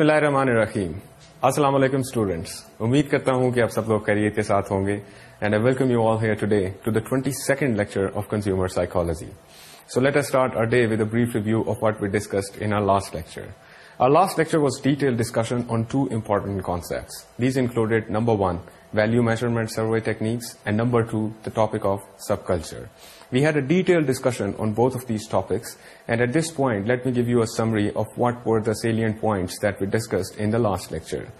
بسم اللہ الرحمن الرحیم السلام علیکم اسٹوڈینٹس امید کرتا ہوں کہ آپ سب لوگ کیریئر کے ساتھ ہوں گے and I welcome you all here today to the twenty second lecture of consumer psychology so let start our day with brief review of what we discussed in last lecture last lecture was detail discussion on two important concepts these included number one value measurement survey techniques and number two the topic of subculture We had a detailed discussion on both of these topics, and at this point, let me give you a summary of what were the salient points that we discussed in the last lecture.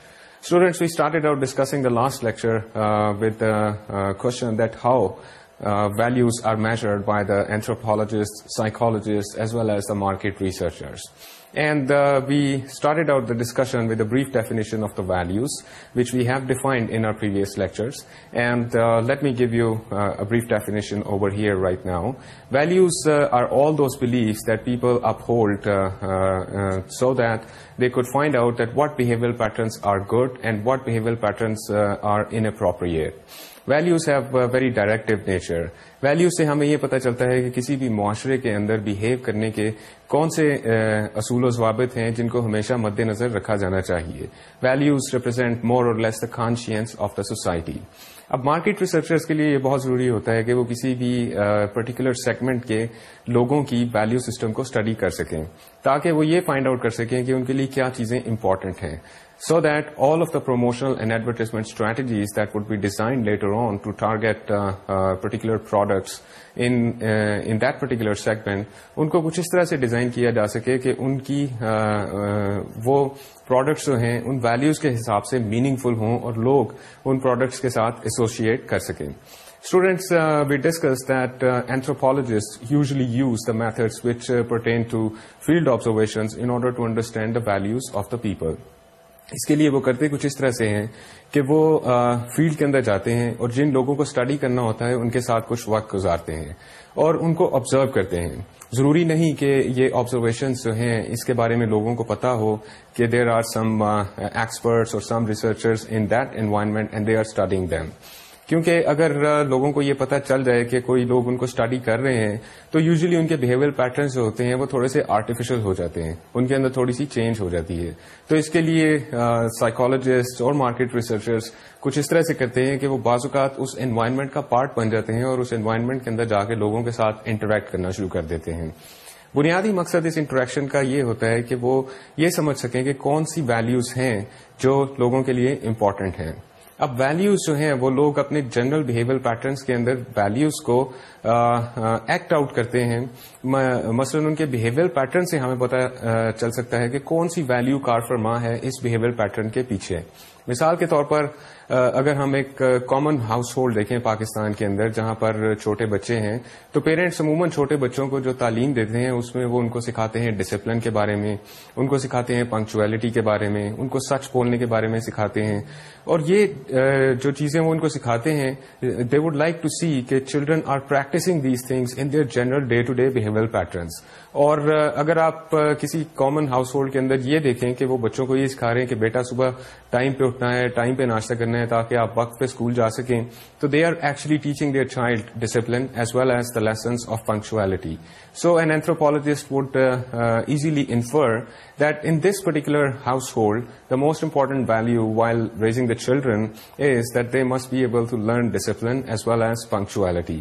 Students, we started out discussing the last lecture uh, with the uh, question that how uh, values are measured by the anthropologists, psychologists, as well as the market researchers. And uh, we started out the discussion with a brief definition of the values, which we have defined in our previous lectures. And uh, let me give you uh, a brief definition over here right now. Values are all those beliefs that people uphold so that they could find out that what behavioral patterns are good and what behavioral patterns are inappropriate. Values have very directive nature value سے ہمیں یہ پتا چلتا ہے کہ کسی بھی معاشرے کے اندر بہیو کرنے کے کون سے اصول و ضوابط ہیں جن کو ہمیشہ مد نظر رکھا جانا چاہیے ویلوز ریپرزینٹ مور اور less the conscience of the society اب مارکیٹ ریسرچرس کے لیے یہ بہت ضروری ہوتا ہے کہ وہ کسی بھی پرٹیکولر سیگمنٹ کے لوگوں کی ویلو سسٹم کو اسٹڈی کر سکیں تاکہ وہ یہ فائنڈ آؤٹ کر سکیں کہ ان کے لیے کیا چیزیں امپورٹنٹ ہیں so that all of the promotional and advertisement strategies that would be designed later on to target uh, uh, particular products in, uh, in that particular segment, ان کو کچھ اس طرح سے ڈیزائن کیا جا سکے کہ ان کی وہ پروڈکٹس جو ہیں ان ویلوز کے حساب سے میننگ فل ہوں اور لوگ ان پروڈکٹس کے ساتھ ایسوسیٹ کر سکیں Students, uh, we discussed that uh, anthropologists usually use the methods which uh, pertain to field observations in order to understand the values of the people. اس کے لیے وہ کرتے کچھ اس طرح سے ہیں کہ وہ فیلڈ کے اندر جاتے ہیں اور جن لوگوں کو اسٹڈی کرنا ہوتا ہے ان کے ساتھ کچھ وقت گزارتے ہیں اور ان کو آبزرو کرتے ہیں ضروری نہیں کہ یہ آبزرویشنس جو ہیں اس کے بارے میں لوگوں کو پتا ہو کہ دیر آر سم ایکسپرٹس اور some researchers in that environment and they are studying them کیونکہ اگر لوگوں کو یہ پتا چل جائے کہ کوئی لوگ ان کو اسٹڈی کر رہے ہیں تو یوزلی ان کے بہیویئر پیٹرنس جو ہوتے ہیں وہ تھوڑے سے آرٹیفیشل ہو جاتے ہیں ان کے اندر تھوڑی سی چینج ہو جاتی ہے تو اس کے لیے سائیکالوجسٹ اور مارکیٹ ریسرچرس کچھ اس طرح سے کرتے ہیں کہ وہ بعض اوقات اس انوائرمنٹ کا پارٹ بن جاتے ہیں اور اس انوائرمنٹ کے اندر جا کے لوگوں کے ساتھ انٹریکٹ کرنا شروع کر دیتے ہیں بنیادی مقصد اس انٹریکشن کا یہ ہوتا ہے کہ وہ یہ سمجھ سکیں کہ کون سی ویلوز ہیں جو لوگوں کے لیے امپورٹنٹ ہیں اب ویلوز جو ہیں وہ لوگ اپنے جنرل بہیویئر پیٹرنس کے اندر ویلوز کو ایکٹ آؤٹ کرتے ہیں مثلاً ان کے بہیویئر پیٹرن سے ہمیں پتا چل سکتا ہے کہ کون سی ویلو کار فرما ہے اس بہیویئر پیٹرن کے پیچھے مثال کے طور پر اگر ہم ایک کامن ہاؤس ہولڈ دیکھیں پاکستان کے اندر جہاں پر چھوٹے بچے ہیں تو پیرنٹس عموماً چھوٹے بچوں کو جو تعلیم دیتے ہیں اس میں وہ ان کو سکھاتے ہیں ڈسپلن کے بارے میں ان کو سکھاتے ہیں پنکچویلٹی کے بارے میں ان کو سچ بولنے کے بارے میں سکھاتے ہیں اور یہ جو چیزیں وہ ان کو سکھاتے ہیں they would like to see کہ children are practising these things in their general day to day behaviour patterns اور اگر آپ کسی کامن ہاؤس ہولڈ کے اندر یہ دیکھیں کہ وہ بچوں کو یہ سکھا رہے ہیں کہ بیٹا صبح ٹائم پہ اٹھنا ہے ٹائم پہ ناشتہ کرنا ہے تاکہ آپ وقت پہ اسکول جا سکیں تو they are actually teaching their child discipline as well as the lessons of punctuality so an anthropologist would easily infer that in this particular household the most important value while raising the children is that they must be able to learn discipline as well as punctuality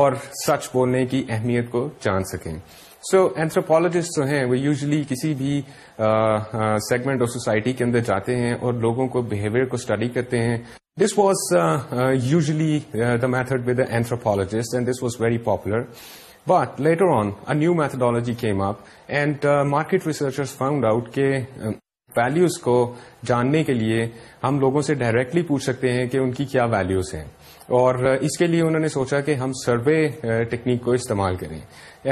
اور سچ بولنے کی اہمیت کو جان سکیں سو anthropologist جو ہیں وہ یوزلی کسی بھی سیگمنٹ اور سوسائٹی کے اندر جاتے ہیں اور لوگوں کو بہیویئر کو اسٹڈی کرتے ہیں this was usually the method with anthropologist and this was very popular but later on a new methodology came up and market researcher found out کے ویلوز کو جاننے کے لیے ہم لوگوں سے ڈائریکٹلی پوچھ سکتے ہیں کہ ان کی کیا ویلوز ہیں اور اس کے لیے انہوں نے سوچا کہ ہم سروے ٹیکنیک کو استعمال کریں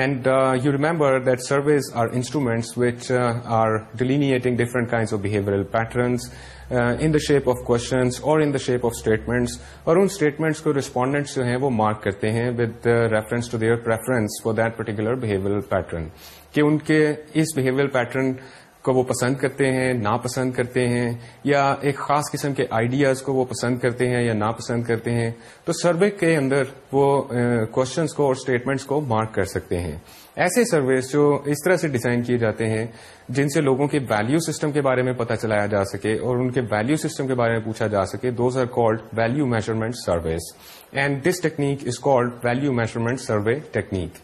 and you remember that surveys are instruments which are delimiting different kinds of behaviour patterns in the shape of questions اور in the shape of statements اور ان اسٹیٹمنٹس کو ریسپونڈینٹس جو ہیں وہ مارک کرتے ہیں with reference to their preference for that particular behaviour pattern کہ ان کے اس پیٹرن کو وہ پسند کرتے ہیں نا پسند کرتے ہیں یا ایک خاص قسم کے آئیڈیاز کو وہ پسند کرتے ہیں یا نا پسند کرتے ہیں تو سروے کے اندر وہ کوشچنس کو اور اسٹیٹمنٹس کو مارک کر سکتے ہیں ایسے سرویز جو اس طرح سے ڈیزائن کیے جاتے ہیں جن سے لوگوں کے ویلو سسٹم کے بارے میں پتا چلایا جا سکے اور ان کے ویلو سسٹم کے بارے میں پوچھا جا سکے those are called value measurement surveys and this technique is called value measurement survey technique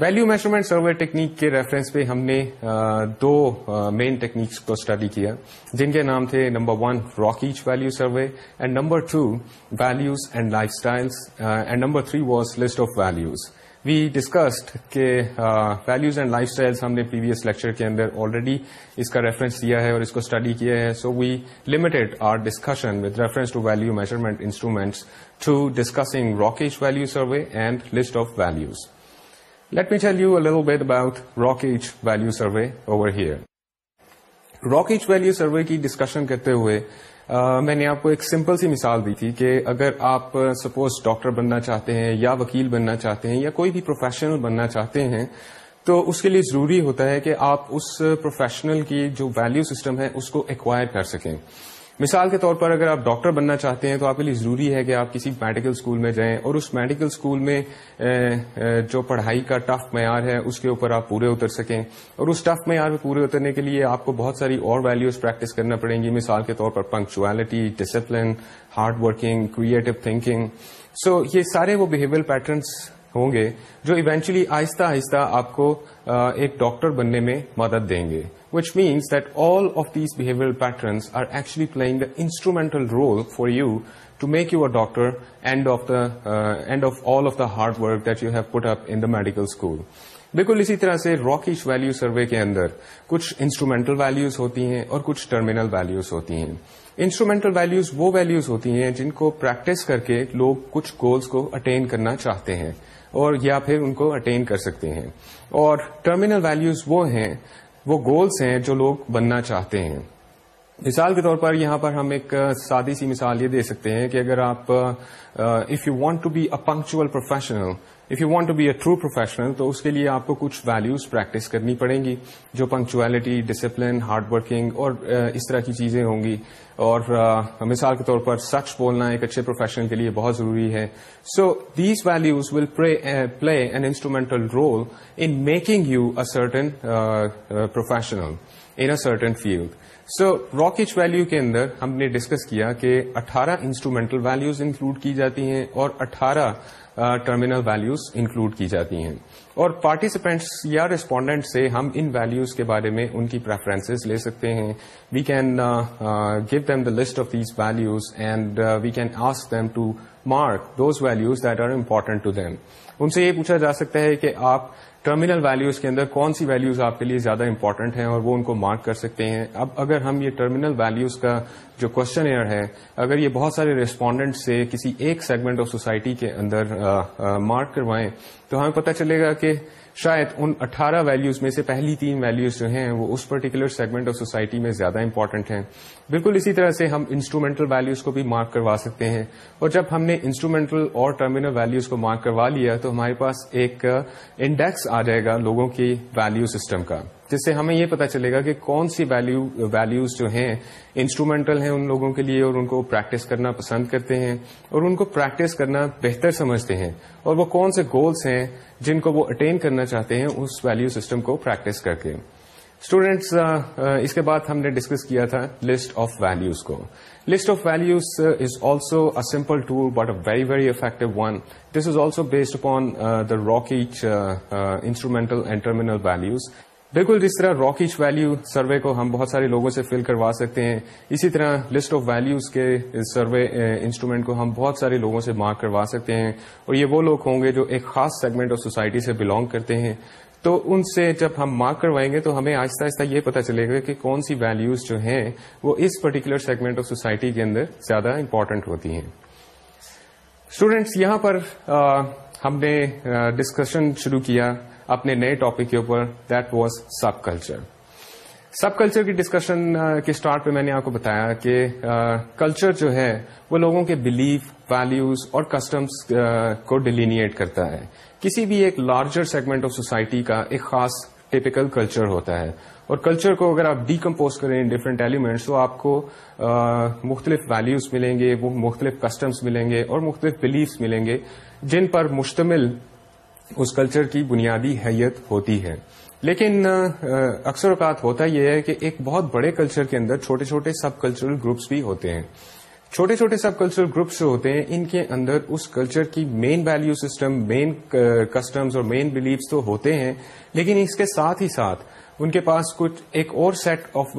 value measurement survey technique کے ریفرنس پہ ہم نے دو مین ٹیکنیکس کو اسٹڈی کیا جن کے نام تھے number one Rokeach value survey and number two values and lifestyles number three was list of values we discussed کہ ویلوز اینڈ لائف اسٹائل ہم نے پریویس لیکچر کے اندر آلریڈی اس کا ریفرنس دیا ہے اور اس کو اسٹڈی کیا ہے so we limited our discussion with reference to value measurement instruments to discussing Rokeach value survey and list of values tell you a little bit about Rock Age Value Survey over here. Rock Age Value Survey کی discussion کرتے ہوئے میں نے آپ کو ایک simple سی مثال دی تھی کہ اگر آپ سپوز ڈاکٹر بننا چاہتے ہیں یا وکیل بننا چاہتے ہیں یا کوئی بھی پروفیشنل بننا چاہتے ہیں تو اس کے لیے ضروری ہوتا ہے کہ آپ اس پروفیشنل کی جو ویلیو سسٹم ہے اس کو ایکوائر کر سکیں مثال کے طور پر اگر آپ ڈاکٹر بننا چاہتے ہیں تو آپ کے لیے ضروری ہے کہ آپ کسی میڈیکل اسکول میں جائیں اور اس میڈیکل اسکول میں جو پڑھائی کا ٹف معیار ہے اس کے اوپر آپ پورے اتر سکیں اور اس ٹف معیار میں پورے اترنے کے لیے آپ کو بہت ساری اور ویلیوز پریکٹس کرنا پڑیں گی مثال کے طور پر punctuality discipline hard working creative thinking so یہ سارے وہ بہیویئر پیٹرنس ہوں گے جو ایونچولی آہستہ آہستہ آپ کو ایک ڈاکٹر بننے میں مدد دیں گے which means that all of these behaviour patterns are actually playing the instrumental role for you to make you a doctor hard work that you have put up in the medical school بالکل اسی طرح سے Rokeach value survey کے اندر کچھ instrumental values ہوتی ہیں اور کچھ ٹرمینل ویلیوز ہوتی ہیں انسٹرومینٹل ویلیوز وہ ویلیوز ہوتی ہیں جن کو پریکٹس کر کے لوگ کچھ گولز کو اٹین کرنا چاہتے ہیں اور یا پھر ان کو اٹین کر سکتے ہیں اور ٹرمینل ویلیوز وہ ہیں وہ گولس ہیں جو لوگ بننا چاہتے ہیں مثال کے طور پر یہاں پر ہم ایک سادی سی مثال یہ دے سکتے ہیں کہ اگر آپ if you want to be a punctual professional if you want to be a true professional تو اس کے لیے آپ کو کچھ ویلوز پریکٹس کرنی پڑیں گی جو پنکچویلٹی ڈسپلن ہارڈ ورکنگ اور uh, اس طرح کی چیزیں ہوں گی اور uh, مثال کے طور پر سچ بولنا ایک اچھے پروفیشن کے لیے بہت ضروری ہے so these values will play an instrumental role in making you a certain professional in a certain field so Rokeach value کے اندر ہم نے ڈسکس کیا کہ اٹھارہ انسٹرومینٹل ویلوز انکلوڈ کی جاتی ہیں اور اٹھارہ ٹرمینل ویلوز انکلوڈ کی جاتی ہیں اور پارٹیسپینٹس یا ریسپونڈینٹ سے ہم ان ویلوز کے بارے میں ان کی پریفرنسز لے سکتے ہیں we can give them the list of these values and we can ask them to mark those values that are important to them ان سے یہ پوچھا جا سکتا ہے کہ آپ ٹرمینل ویلوز کے اندر کون سی ویلوز آپ کے لیے زیادہ امپورٹنٹ ہیں اور وہ ان کو مارک کر سکتے ہیں اب اگر ہم یہ ٹرمینل ویلوز کا جو کوشچن ایئر ہے اگر یہ بہت سارے ریسپونڈنٹ سے کسی ایک سیگمنٹ آف سوسائٹی کے اندر مارک کروائیں تو ہمیں پتہ چلے گا کہ شاید ان اٹھارہ ویلوز میں سے پہلی تین ویلوز جو ہیں وہ اس پرٹیکولر سیگمنٹ آف سوسائٹی میں زیادہ امپورٹنٹ ہیں بالکل اسی طرح سے ہم انسٹرومینٹل ویلوز کو بھی مارک کروا سکتے ہیں اور جب ہم نے انسٹرومینٹل اور ٹرمینل ویلوز کو مارک کروا لیا تو ہمارے پاس ایک انڈیکس uh, آ جائے گا لوگوں کی ویلو سسٹم کا جس سے ہمیں یہ پتا چلے گا کہ کون سی ویلوز uh, جو ہیں انسٹرومینٹل ہیں ان لوگوں کے لیے اور ان کو پریکٹس کرنا پسند کرتے ہیں اور ان کو پریکٹس کرنا بہتر سمجھتے ہیں اور وہ کون سے گولس ہیں جن کو وہ اٹین کرنا چاہتے ہیں اس ویلو سسٹم کو پریکٹس کر کے اسٹوڈینٹس uh, uh, اس کے بعد ہم نے ڈسکس کیا تھا لسٹ آف ویلوز کو list of values is also a simple tool but a very very effective one this is also based upon the Rokeach instrumental and terminal values بالکل جس طرح راکیچ ویلو سروے کو ہم بہت سارے لوگوں سے فل کروا سکتے ہیں اسی طرح لسٹ آف ویلوز کے سروے انسٹرومینٹ uh, کو ہم بہت سارے لوگوں سے مارک کروا سکتے ہیں اور یہ وہ لوگ ہوں گے جو ایک خاص سیگمنٹ آف سوسائٹی سے بلانگ کرتے ہیں تو ان سے جب ہم مارک کروائیں گے تو ہمیں آہستہ آہستہ یہ پتا چلے گا کہ کون سی ویلوز جو ہیں وہ اس پرٹیکولر سیگمنٹ آف سوسائٹی کے اندر زیادہ امپورٹنٹ ہوتی ہیں اسٹوڈینٹس یہاں پر آ, ہم نے ڈسکشن شروع کیا اپنے نئے ٹاپک کے اوپر that was subculture subculture کی ڈسکشن کے اسٹارٹ پہ میں نے آپ کو بتایا کہ کلچر جو ہے وہ لوگوں کے بلیف ویلوز اور کسٹمس کو ڈیلینیٹ کرتا ہے کسی بھی ایک لارجر سیگمنٹ آف سوسائٹی کا ایک خاص ٹیپیکل کلچر ہوتا ہے اور کلچر کو اگر آپ ڈیکمپوز کریں ڈفرینٹ ایلیمنٹس تو آپ کو مختلف ویلوز ملیں گے وہ مختلف کسٹمس ملیں گے اور مختلف بلیفس ملیں گے جن پر مشتمل اس کلچر کی بنیادی حیت ہوتی ہے لیکن اکثر اوقات ہوتا یہ ہے کہ ایک بہت بڑے کلچر کے اندر چھوٹے چھوٹے سب کلچرل گروپس بھی ہوتے ہیں چھوٹے چھوٹے سب کلچرل گروپس جو ہوتے ہیں ان کے اندر اس کلچر کی مین ویلو سسٹم مین کسٹمز اور مین بلیفس تو ہوتے ہیں لیکن اس کے ساتھ ہی ساتھ ان کے پاس کچھ ایک اور set of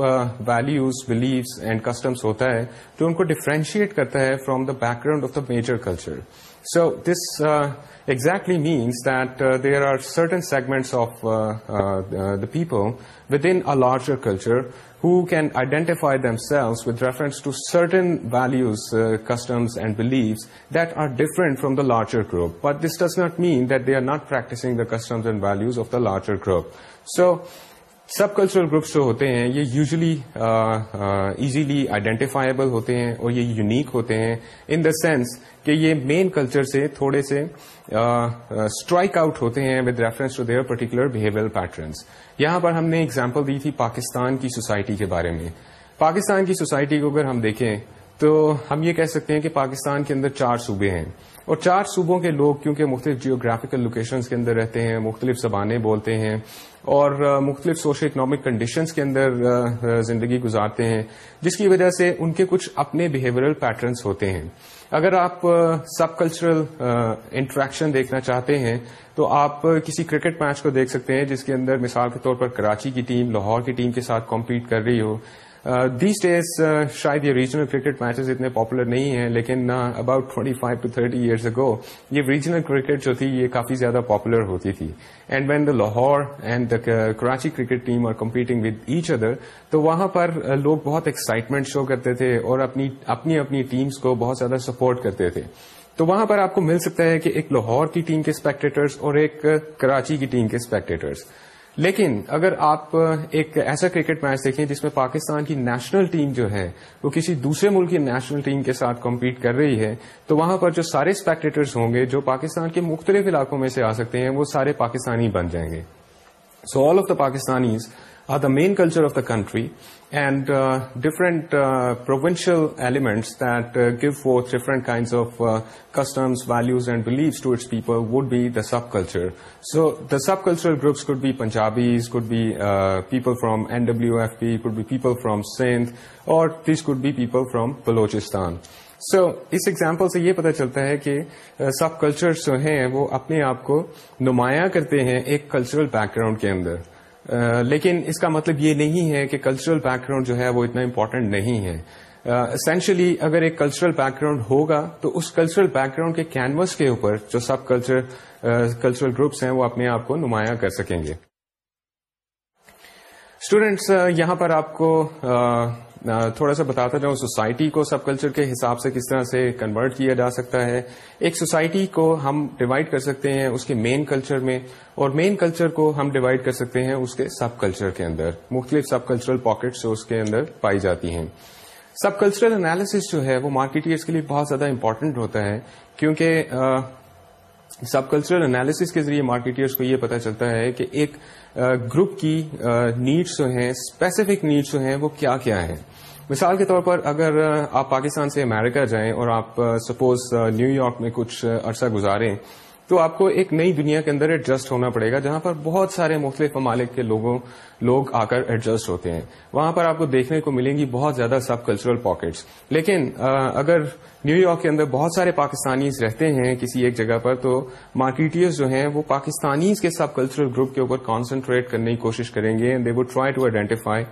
values beliefs and customs ہوتا ہے جو ان کو ڈیفرینشیٹ کرتا ہے from the background of the major culture so this Exactly means that uh, there are certain segments of uh, uh, the people within a larger culture who can identify themselves with reference to certain values, customs and beliefs that are different from the larger group. But this does not mean that they are not practicing the customs and values of the larger group. So sub cultural groups جو ہوتے ہیں یہ usually easily identifiable ہوتے ہیں اور یہ unique ہوتے ہیں ان دا سینس کہ یہ مین کلچر سے تھوڑے سے اسٹرائک آؤٹ ہوتے ہیں with reference to their particular behaviour patterns یہاں پر ہم نے ایگزامپل دی تھی پاکستان کی سوسائٹی کے بارے میں پاکستان کی سوسائٹی کو اگر ہم دیکھیں تو ہم یہ کہہ سکتے ہیں کہ پاکستان کے اندر چار صوبے ہیں اور چار صوبوں کے لوگ کیونکہ مختلف جیوگرافیکل لوکیشنز کے اندر رہتے ہیں مختلف زبانیں بولتے ہیں اور مختلف سوشل اکنامک کنڈیشنز کے اندر زندگی گزارتے ہیں جس کی وجہ سے ان کے کچھ اپنے بہیورل پیٹرنز ہوتے ہیں اگر آپ سب کلچرل انٹریکشن دیکھنا چاہتے ہیں تو آپ کسی کرکٹ میچ کو دیکھ سکتے ہیں جس کے اندر مثال کے طور پر کراچی کی ٹیم لاہور کی ٹیم کے ساتھ کمپیٹ کر رہی ہو دیس ڈیز شاید یہ ریجنل کرکٹ میچز اتنے پاپولر نہیں ہیں لیکن about twenty five to thirty years ago یہ ریجنل کرکٹ جو تھی یہ کافی زیادہ پاپولر ہوتی تھی and when the Lahore and the Karachi cricket team are competing with each other تو وہاں پر لوگ بہت ایکسائٹمنٹ شو کرتے تھے اور اپنی اپنی ٹیمس کو بہت زیادہ سپورٹ کرتے تھے تو وہاں پر آپ کو مل سکتا ہے کہ ایک لاہور کی ٹیم کے اسپیکٹیٹرس اور ایک کراچی کی ٹیم کے اسپیکٹیٹرس لیکن اگر آپ ایک ایسا کرکٹ میچ دیکھیں جس میں پاکستان کی نیشنل ٹیم جو ہے وہ کسی دوسرے ملک کی نیشنل ٹیم کے ساتھ کمپیٹ کر رہی ہے تو وہاں پر جو سارے اسپیکٹرس ہوں گے جو پاکستان کے مختلف علاقوں میں سے آ سکتے ہیں وہ سارے پاکستانی بن جائیں گے so all of the Pakistanis are the main culture of the country Uh, different elements that give that different uh, give of different values and beliefs to values, people would be the subculture so the sub cultural groups subcultural be could be be people from N W F P could be people from Sindh, اور these could be people from Balochistan so so, اس example سے یہ پتا چلتا ہے کہ سب cultures جو ہیں وہ اپنے آپ کو نمایاں کرتے ہیں ایک کلچرل بیک گراؤنڈ کے اندر لیکن اس کا مطلب یہ نہیں ہے کہ کلچرل بیک گراؤنڈ جو ہے وہ اتنا امپورٹنٹ نہیں ہے اسینشلی uh, اگر ایک کلچرل بیک گراؤنڈ ہوگا تو اس کلچرل بیک گراؤنڈ کے کینوس کے اوپر جو سب کلچر کلچرل گروپس ہیں وہ اپنے آپ کو نمایاں کر سکیں گے اسٹوڈینٹس uh, یہاں پر آپ کو تھوڑا سا بتاتا جاؤں سوسائٹی کو سب کلچر کے حساب سے کس طرح سے کنورٹ کیا جا سکتا ہے ایک سوسائٹی کو ہم ڈیوائڈ کر سکتے ہیں اس کے مین کلچر میں اور مین کلچر کو ہم ڈیوائڈ کر سکتے ہیں اس کے سب کلچر کے اندر مختلف سب کلچرل پاکٹس اس کے اندر پائی جاتی ہیں سب کلچرل انالیس جو ہے وہ مارکیٹرس کے لیے بہت زیادہ امپورٹنٹ ہوتا ہے کیونکہ سب کلچرل انالیسس کے ذریعے مارکیٹرس کو یہ پتا چلتا ہے کہ ایک گروپ کی نیڈس جو ہیں اسپیسیفک نیڈس جو ہیں وہ کیا کیا ہیں مثال کے طور پر اگر آپ پاکستان سے امریکہ جائیں اور آپ سپوز نیو یارک میں کچھ عرصہ گزاریں تو آپ کو ایک نئی دنیا کے اندر ایڈجسٹ ہونا پڑے گا جہاں پر بہت سارے مختلف ممالک کے لوگوں لوگ آ کر ایڈجسٹ ہوتے ہیں وہاں پر آپ کو دیکھنے کو ملیں گی بہت زیادہ سب کلچرل پاکٹس لیکن اگر نیو یارک کے اندر بہت سارے پاکستانیز رہتے ہیں کسی ایک جگہ پر تو مارکیٹرز جو ہیں وہ پاکستانیز کے سب کلچرل گروپ کے اوپر کانسنٹریٹ کرنے کی کوشش کریں گے they would try to identify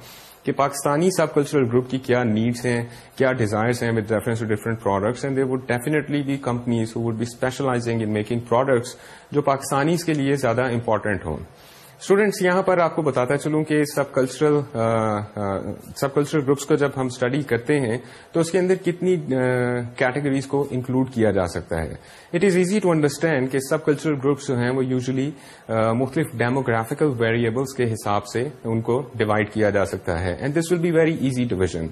کہ پاکستانی سب کلچرل گروپ کی کیا نیڈس ہیں کیا ڈیزائرس ہیں with reference to different products and they would definitely be companies who would be specialising in making products جو پاکستانیز کے لیے زیادہ امپورٹنٹ ہوں اسٹوڈینٹس یہاں پر آپ کو بتاتا چلوں کہ sub cultural sub cultural groups کو جب ہم اسٹڈی کرتے ہیں تو اس کے اندر کتنی کیٹیگریز کو انکلوڈ کیا جا سکتا ہے it is easy to understand کہ سب کلچرل گروپس جو ہیں وہ یوزلی مختلف ڈیموگرافکل ویریبلس کے حساب سے ان کو ڈیوائڈ کیا جا سکتا ہے and this will be very easy division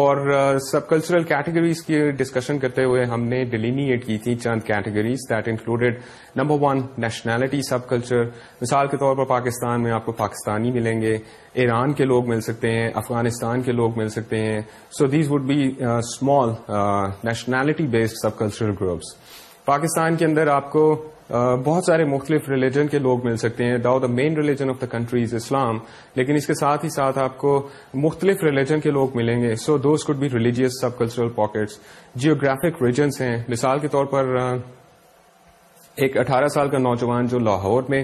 اور سب کلچرل کیٹیگریز کی ڈسکشن کرتے ہوئے ہم نے ڈیلیمیٹ کی تھی چند categories that included number one nationality subculture مثال کے طور پر پاکستان میں آپ کو پاکستانی ملیں گے ایران کے لوگ مل سکتے ہیں افغانستان کے لوگ مل سکتے ہیں so these would be small nationality based subcultural groups Pakistan کے اندر آپ کو بہت سارے مختلف ریلیجن کے لوگ مل سکتے ہیں though the main religion of the country is Islam لیکن اس کے ساتھ ہی ساتھ آپ کو مختلف ریلیجن کے لوگ ملیں گے so those could be religious sub cultural pockets geographic regions ہیں مثال کے طور پر ایک اٹھارہ سال کا نوجوان جو لاہور میں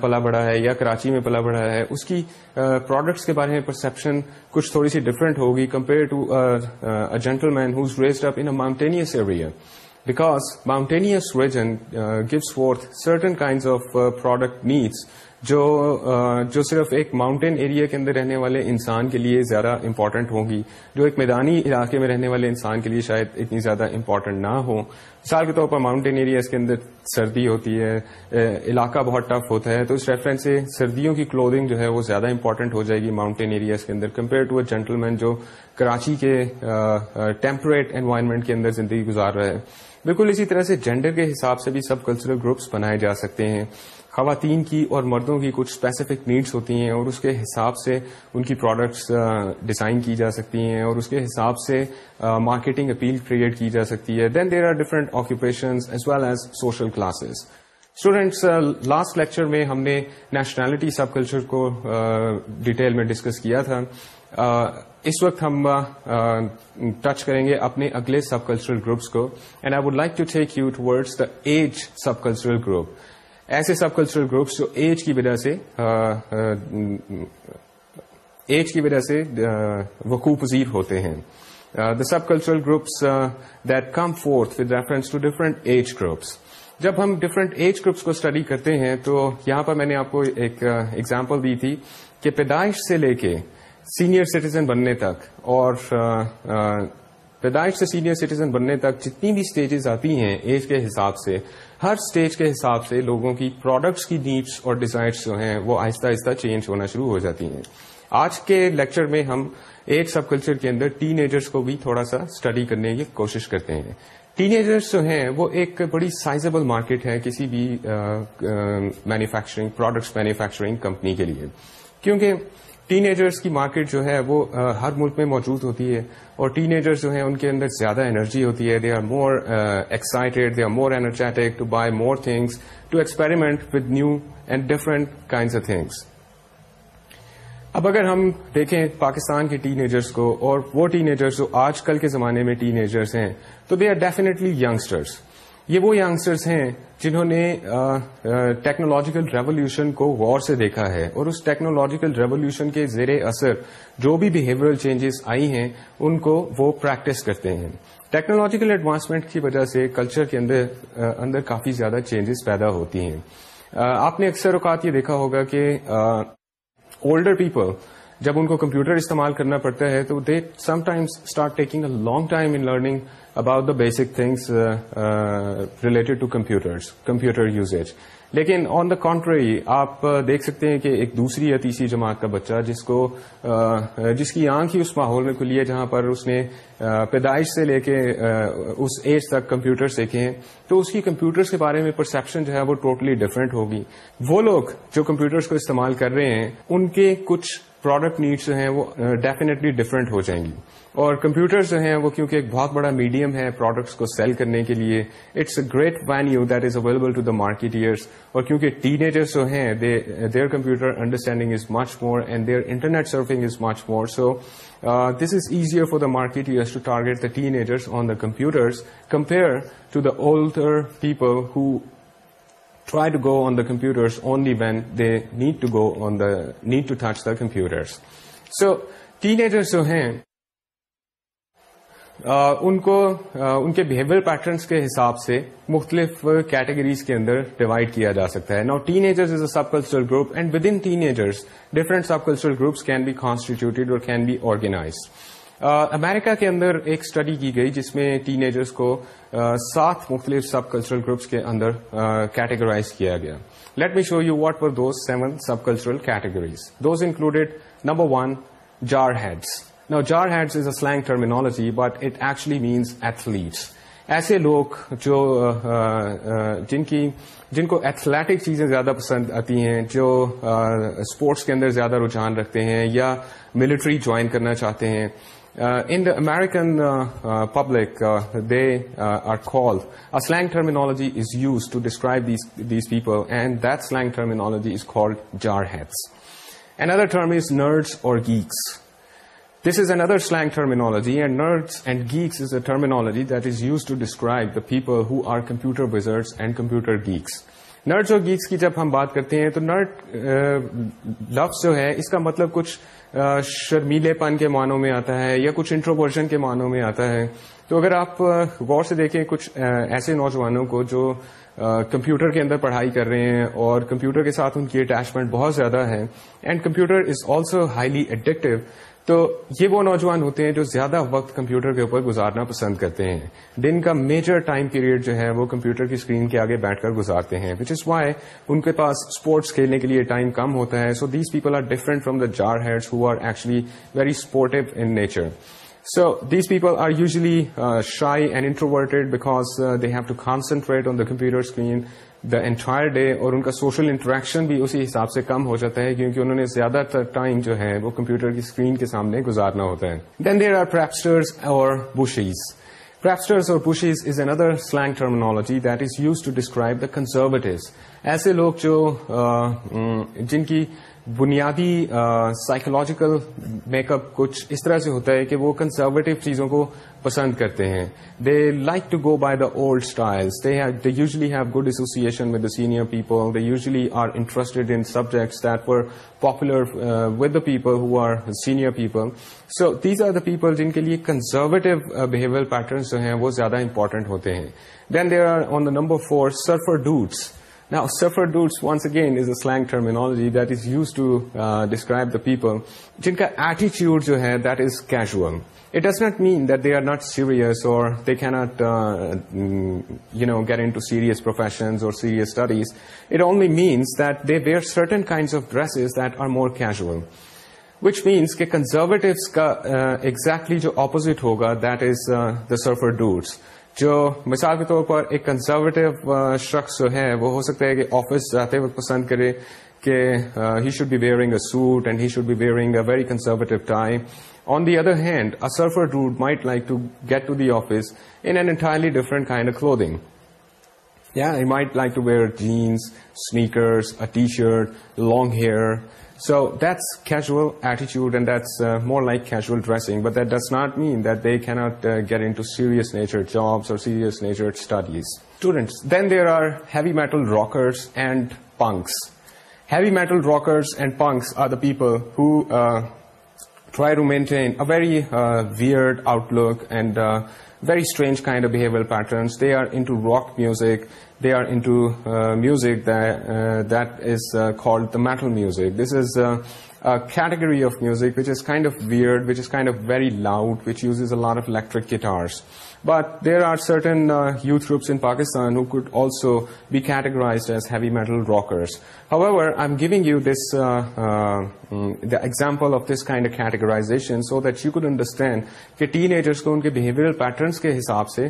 پلا بڑا ہے یا کراچی میں پلا بڑا ہے اس کی پروڈکٹس کے بارے میں پرسپشن کچھ تھوڑی سی ڈفرینٹ ہوگی compare to gentleman who's raised up in a mountainous area because mountainous region forth forth certain kinds of product needs جو صرف ایک ماؤنٹین ایریا کے اندر رہنے والے انسان کے لیے زیادہ امپورٹنٹ ہوں گی جو ایک میدانی علاقے میں رہنے والے انسان کے لیے شاید اتنی زیادہ امپورٹنٹ نہ ہو مثال کے طور پر ماؤنٹین ایریاز کے اندر سردی ہوتی ہے علاقہ بہت ٹف ہوتا ہے تو اس ریفرنس سے سردیوں کی کلودنگ جو ہے وہ زیادہ امپورٹنٹ ہو جائے گی ماؤنٹین ایریاز کے اندر compare to a gentleman جو کراچی کے ٹیمپریٹ انوائرمنٹ کے اندر زندگی گزار رہے بالکل اسی طرح سے جینڈر کے حساب سے بھی سب کلچرل گروپس بنائے جا سکتے ہیں خواتین کی اور مردوں کی کچھ اسپیسیفک نیڈس ہوتی ہیں اور اس کے حساب سے ان کی پروڈکٹس ڈیزائن کی جا سکتی ہیں اور اس کے حساب سے مارکیٹنگ اپیل کریٹ کی جا سکتی ہے then there are different occupations as well as social classes students last lecture میں ہم نے نیشنلٹی سب کلچر کو ڈیٹیل میں ڈسکس کیا تھا اس وقت ہم ٹچ کریں گے اپنے اگلے سب کلچرل گروپس کو and I would like to take you the age sub cultural group ایسے سب کلچرل گروپس جو ایج کی وجہ سے ایج کی وجہ سے وقوع پذیر ہوتے ہیں the sub cultural groups that come forth with reference to different age groups جب ہم ڈفرینٹ ایج گروپس کو اسٹڈی کرتے ہیں تو یہاں پر میں نے آپ کو ایک ایگزامپل دی تھی کہ پیدائش سے لے کے سینئر سٹیزن بننے تک اور پیدائش سے سینئر سٹیزن بننے تک جتنی بھی سٹیجز آتی ہیں ایج کے حساب سے ہر سٹیج کے حساب سے لوگوں کی پروڈکٹس کی نیڈس اور ڈیزائرس جو ہیں وہ آہستہ آہستہ چینج ہونا شروع ہو جاتی ہیں آج کے لیکچر میں ہم ایک سب کلچر کے اندر ٹین ایجرس کو بھی تھوڑا سا اسٹڈی کرنے کی کوشش کرتے ہیں ٹین ایجرس جو ہیں وہ ایک بڑی سائزبل مارکیٹ ہے کسی بھی مینوفیکچرنگ پروڈکٹس مینوفیکچرنگ کمپنی کے لیے کیونکہ ٹین ایجرس کی مارکیٹ جو ہے وہ ہر ملک میں موجود ہوتی ہے اور ٹین ایجرس جو ہیں ان کے اندر زیادہ انرجی ہوتی ہے they are more excited they are more energetic to buy more things to experiment with new and different kinds of things اب اگر ہم دیکھیں پاکستان کے ٹین ایجرس کو اور وہ ٹین ایجرس جو آج کل کے زمانے میں ٹین ایجرس ہیں تو دے آر ڈیفینیٹلی یگسٹرس یہ وہ یگسٹرس ہیں جنہوں نے ٹیکنالوجیکل ریولیوشن کو وار سے دیکھا ہے اور اس ٹیکنالوجیکل ریولیوشن کے زیر اثر جو بھی بہیویئر چینجز آئی ہیں ان کو وہ پریکٹس کرتے ہیں ٹیکنالوجیکل ایڈوانسمنٹ کی وجہ سے کلچر کے اندر اندر کافی زیادہ چینجز پیدا ہوتی ہیں آپ نے اکثر اوقات یہ دیکھا ہوگا کہ اولڈر پیپل جب ان کو کمپیوٹر استعمال کرنا پڑتا ہے تو they sometimes start taking a long time in learning about the basic things related to computers computer usage لیکن آن دا کانٹری آپ uh, دیکھ سکتے ہیں کہ ایک دوسری یا تیسری جماعت کا بچہ جس کو uh, uh, جس کی آنکھ ہی اس ماحول میں کھلی ہے جہاں پر اس نے پیدائش سے لے کے اس ایج تک کمپیوٹر سیکھے ہیں تو اس کی کمپیوٹرس کے بارے میں پرسپشن جو ہے وہ ٹوٹلی ڈفرینٹ ہوگی وہ لوگ جو کمپیوٹرس کو استعمال کر رہے ہیں ان کے کچھ پروڈکٹ نیڈس جو ہیں وہ ڈیفینیٹلی ڈفرینٹ ہو جائیں گی اور کمپیوٹر جو ہیں وہ کیونکہ ایک بہت بڑا میڈیم ہے پروڈکٹس کو سیل کرنے کے لیے it's a great venue that is available the marketers اور کیونکہ ٹین ایجرس جو ہیں their computer understanding is much more and their internet surfing is much more so this is easier for the marketers to target the teenagers on the computers compare to the older people who try to go on the computer only when they need to go on the need to touch the computer so teenagers جو ہیں ان کو ان کے behaviour patterns کے حساب سے مختلف کیٹیگریز کے اندر ڈیوائڈ کیا جا سکتا ہے نا is a subcultural group and within teenagers different subcultural groups can be constituted اور کین بی آرگنائز امیرکا کے اندر ایک اسٹڈی کی گئی جس میں ٹین ایجرس کو سات مختلف سب کلچرل گروپس کے اندر کیٹیگرائز کیا گیا let me show you what for those seven sub cultural categories those included number one jar heads no jar is a slang terminology, but it actually means athletes. ایسے لوگ جو جن کی جن کو ایتھلیٹک چیزیں زیادہ پسند آتی ہیں جو اسپورٹس کے اندر زیادہ رجحان رکھتے ہیں یا ملٹری جوائن کرنا چاہتے ہیں in the American public they are call a slang terminology is use to describe these people and that slang terminology is called jar heads other term is nerds or geeks this is an other slang terminology and nerds and geeks is a terminology that is use to describe the people who are computer and computer geeks nerds or geeks کی جب ہم بات کرتے ہیں تو nerd uh, لفظ جو ہے اس کا مطلب کچھ uh, شرمیلے پن کے معنوں میں آتا ہے یا کچھ انٹروورژن کے معنوں میں آتا ہے تو اگر آپ uh, غور سے دیکھیں کچھ ایسے نوجوانوں کو جو کمپیوٹر کے اندر پڑھائی کر رہے ہیں اور کمپیوٹر کے ساتھ ان کی اٹیچمنٹ بہت زیادہ ہے and computer is also highly addictive تو یہ وہ نوجوان ہوتے ہیں جو زیادہ وقت کمپیوٹر کے اوپر گزارنا پسند کرتے ہیں دن کا میجر ٹائم پیریڈ جو ہے وہ کمپیوٹر کی اسکرین کے آگے بیٹھ کر گزارتے ہیں وچ از وائی ان کے پاس اسپورٹس کھیلنے کے لیے ٹائم کم ہوتا ہے so these people are different from the jar head who are actually very sporty in nature so these people are shy shy and introverted because they have to concentrate on the computer screen the entire day اور ان کا social interaction بھی اسی حساب سے کم ہو جاتا ہے کیونکہ انہوں نے زیادہ تر ٹائم جو ہے وہ کمپیوٹر کی اسکرین کے سامنے گزارنا ہوتا ہے دین دیر آر پریپسٹرز اور bushies prepsters or bushies is another slang terminology that is use to describe the conservatives ایسے لوگ جو جن کی بنیادی سائیکولوجیکل میک اپ کچھ اس طرح سے ہوتا ہے کہ وہ کنزرویٹو چیزوں کو پسند کرتے ہیں they like to go by the old style they usually have good association with the senior people they usually are interested in subjects that popular with the people who are senior people so these are the people جن کے لیے conservative behaviour patterns جو ہیں وہ زیادہ important ہوتے ہیں then they are on the number four surfer dudes surfer dudes once again is a slang terminology that is used to describe the people جن کا ایٹیچیوڈ جو ہے that is casual it does not meant they are not serious اور they کی not you know grown to serious profession اور serious studies it only means that they bear certain kinds of dress that are more casual which means کے conservative کا exactly جو opposite ہوگا that is the surfer dudes جو مثال کے طور پر ایک کنزرویٹو شخص جو ہے وہ ہو سکتا ہے کہ آفس جاتے وقت پسند کرے کہ he should be wearing a suit and he should be wearing a very conservative time on the other hand surfer dude might like to get to the office in an entirely different kind of clothing like to wear jeans sneakers a T shirt long hair So that's casual attitude, and that's uh, more like casual dressing, but that does not mean that they cannot uh, get into serious natured jobs or serious natured studies. Students, then there are heavy metal rockers and punks. Heavy metal rockers and punks are the people who uh, try to maintain a very weird outlook and very strange kind of behavioral patterns. They are into rock music, the are music that is called metal music this is category of music which is kind of weird which is kind of very loud which of electric guitar tone youth groups in Pakistan would also be categorise as heavy metal rocker I am giving example of this kind categorisation so that you could understand کہ teenagers کو ان کے behaviour patterns کے حساب سے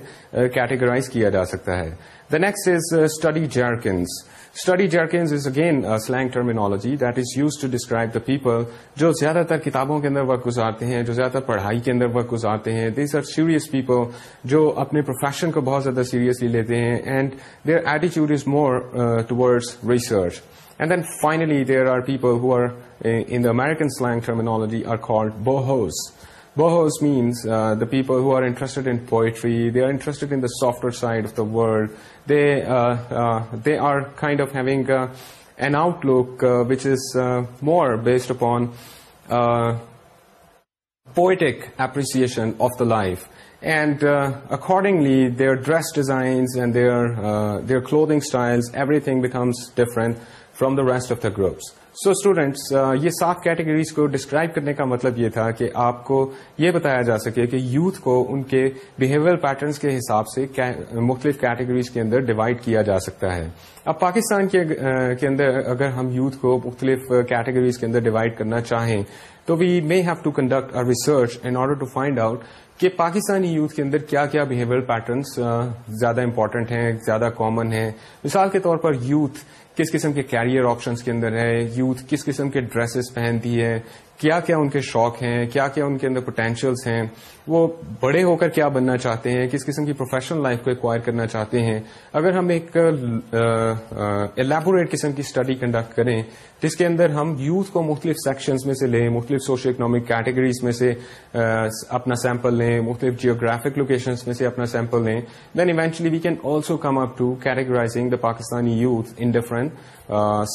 categorize uh, کیا جا سکتا ہے the next is study jerkins study is is uh, again slang terminology that is use to describe the people جو زیادہ تر کتابوں کے اندر وقت گزارتے ہیں جو زیادہ تر پڑھائی کے اندر وقت گزارتے ہیں دیز آر سیریس پیپل جو اپنے پروفیشن کو بہت زیادہ سیریسلی لیتے ہیں and their ایٹیچیوڈ is more to research and then finally there are people who are in the American slang terminology are called bohos Bohos means uh, the people who are interested in poetry. They are interested in the softer side of the world. They uh, uh, are kind of having an outlook which is more based upon poetic appreciation of the life. And accordingly, their dress designs and their clothing styles, everything becomes different from the rest of the groups. So students uh, یہ سات categories کو describe کرنے کا مطلب یہ تھا کہ آپ کو یہ بتایا جا سکے کہ یوتھ کو ان کے بہیویئر پیٹرنس کے حساب سے مختلف کیٹیگریز کے اندر ڈیوائڈ کیا جا سکتا ہے اب پاکستان کے اندر اگر ہم یوتھ کو مختلف کیٹیگریز کے اندر ڈیوائڈ کرنا چاہیں تو we may have to conduct a research in order to find out کہ پاکستانی یوتھ کے اندر کیا کیا بہیویئر پیٹرنس زیادہ امپورٹنٹ ہیں زیادہ کامن ہیں مثال کے طور پر یوتھ کس قسم کے کیریئر آپشنس کے اندر ہے یوتھ کس قسم کے ڈریسز پہنتی ہے کیا کیا ان کے شوق ہیں کیا کیا ان کے اندر پوٹینشیلس ہیں وہ بڑے ہو کر کیا بننا چاہتے ہیں کس قسم کی پروفیشنل لائف کو ایکوائر کرنا چاہتے ہیں اگر ہم ایک الیبوریٹ قسم کی اسٹڈی کنڈکٹ کریں جس کے اندر ہم یوتھ کو مختلف سیکشنز میں سے لیں مختلف سوشل اکنامک کیٹیگریز میں سے اپنا سیمپل لیں مختلف جیوگرافک لوکیشنز میں سے اپنا سیمپل لیں then eventually we can also come up to categorising the Pakistani youth in different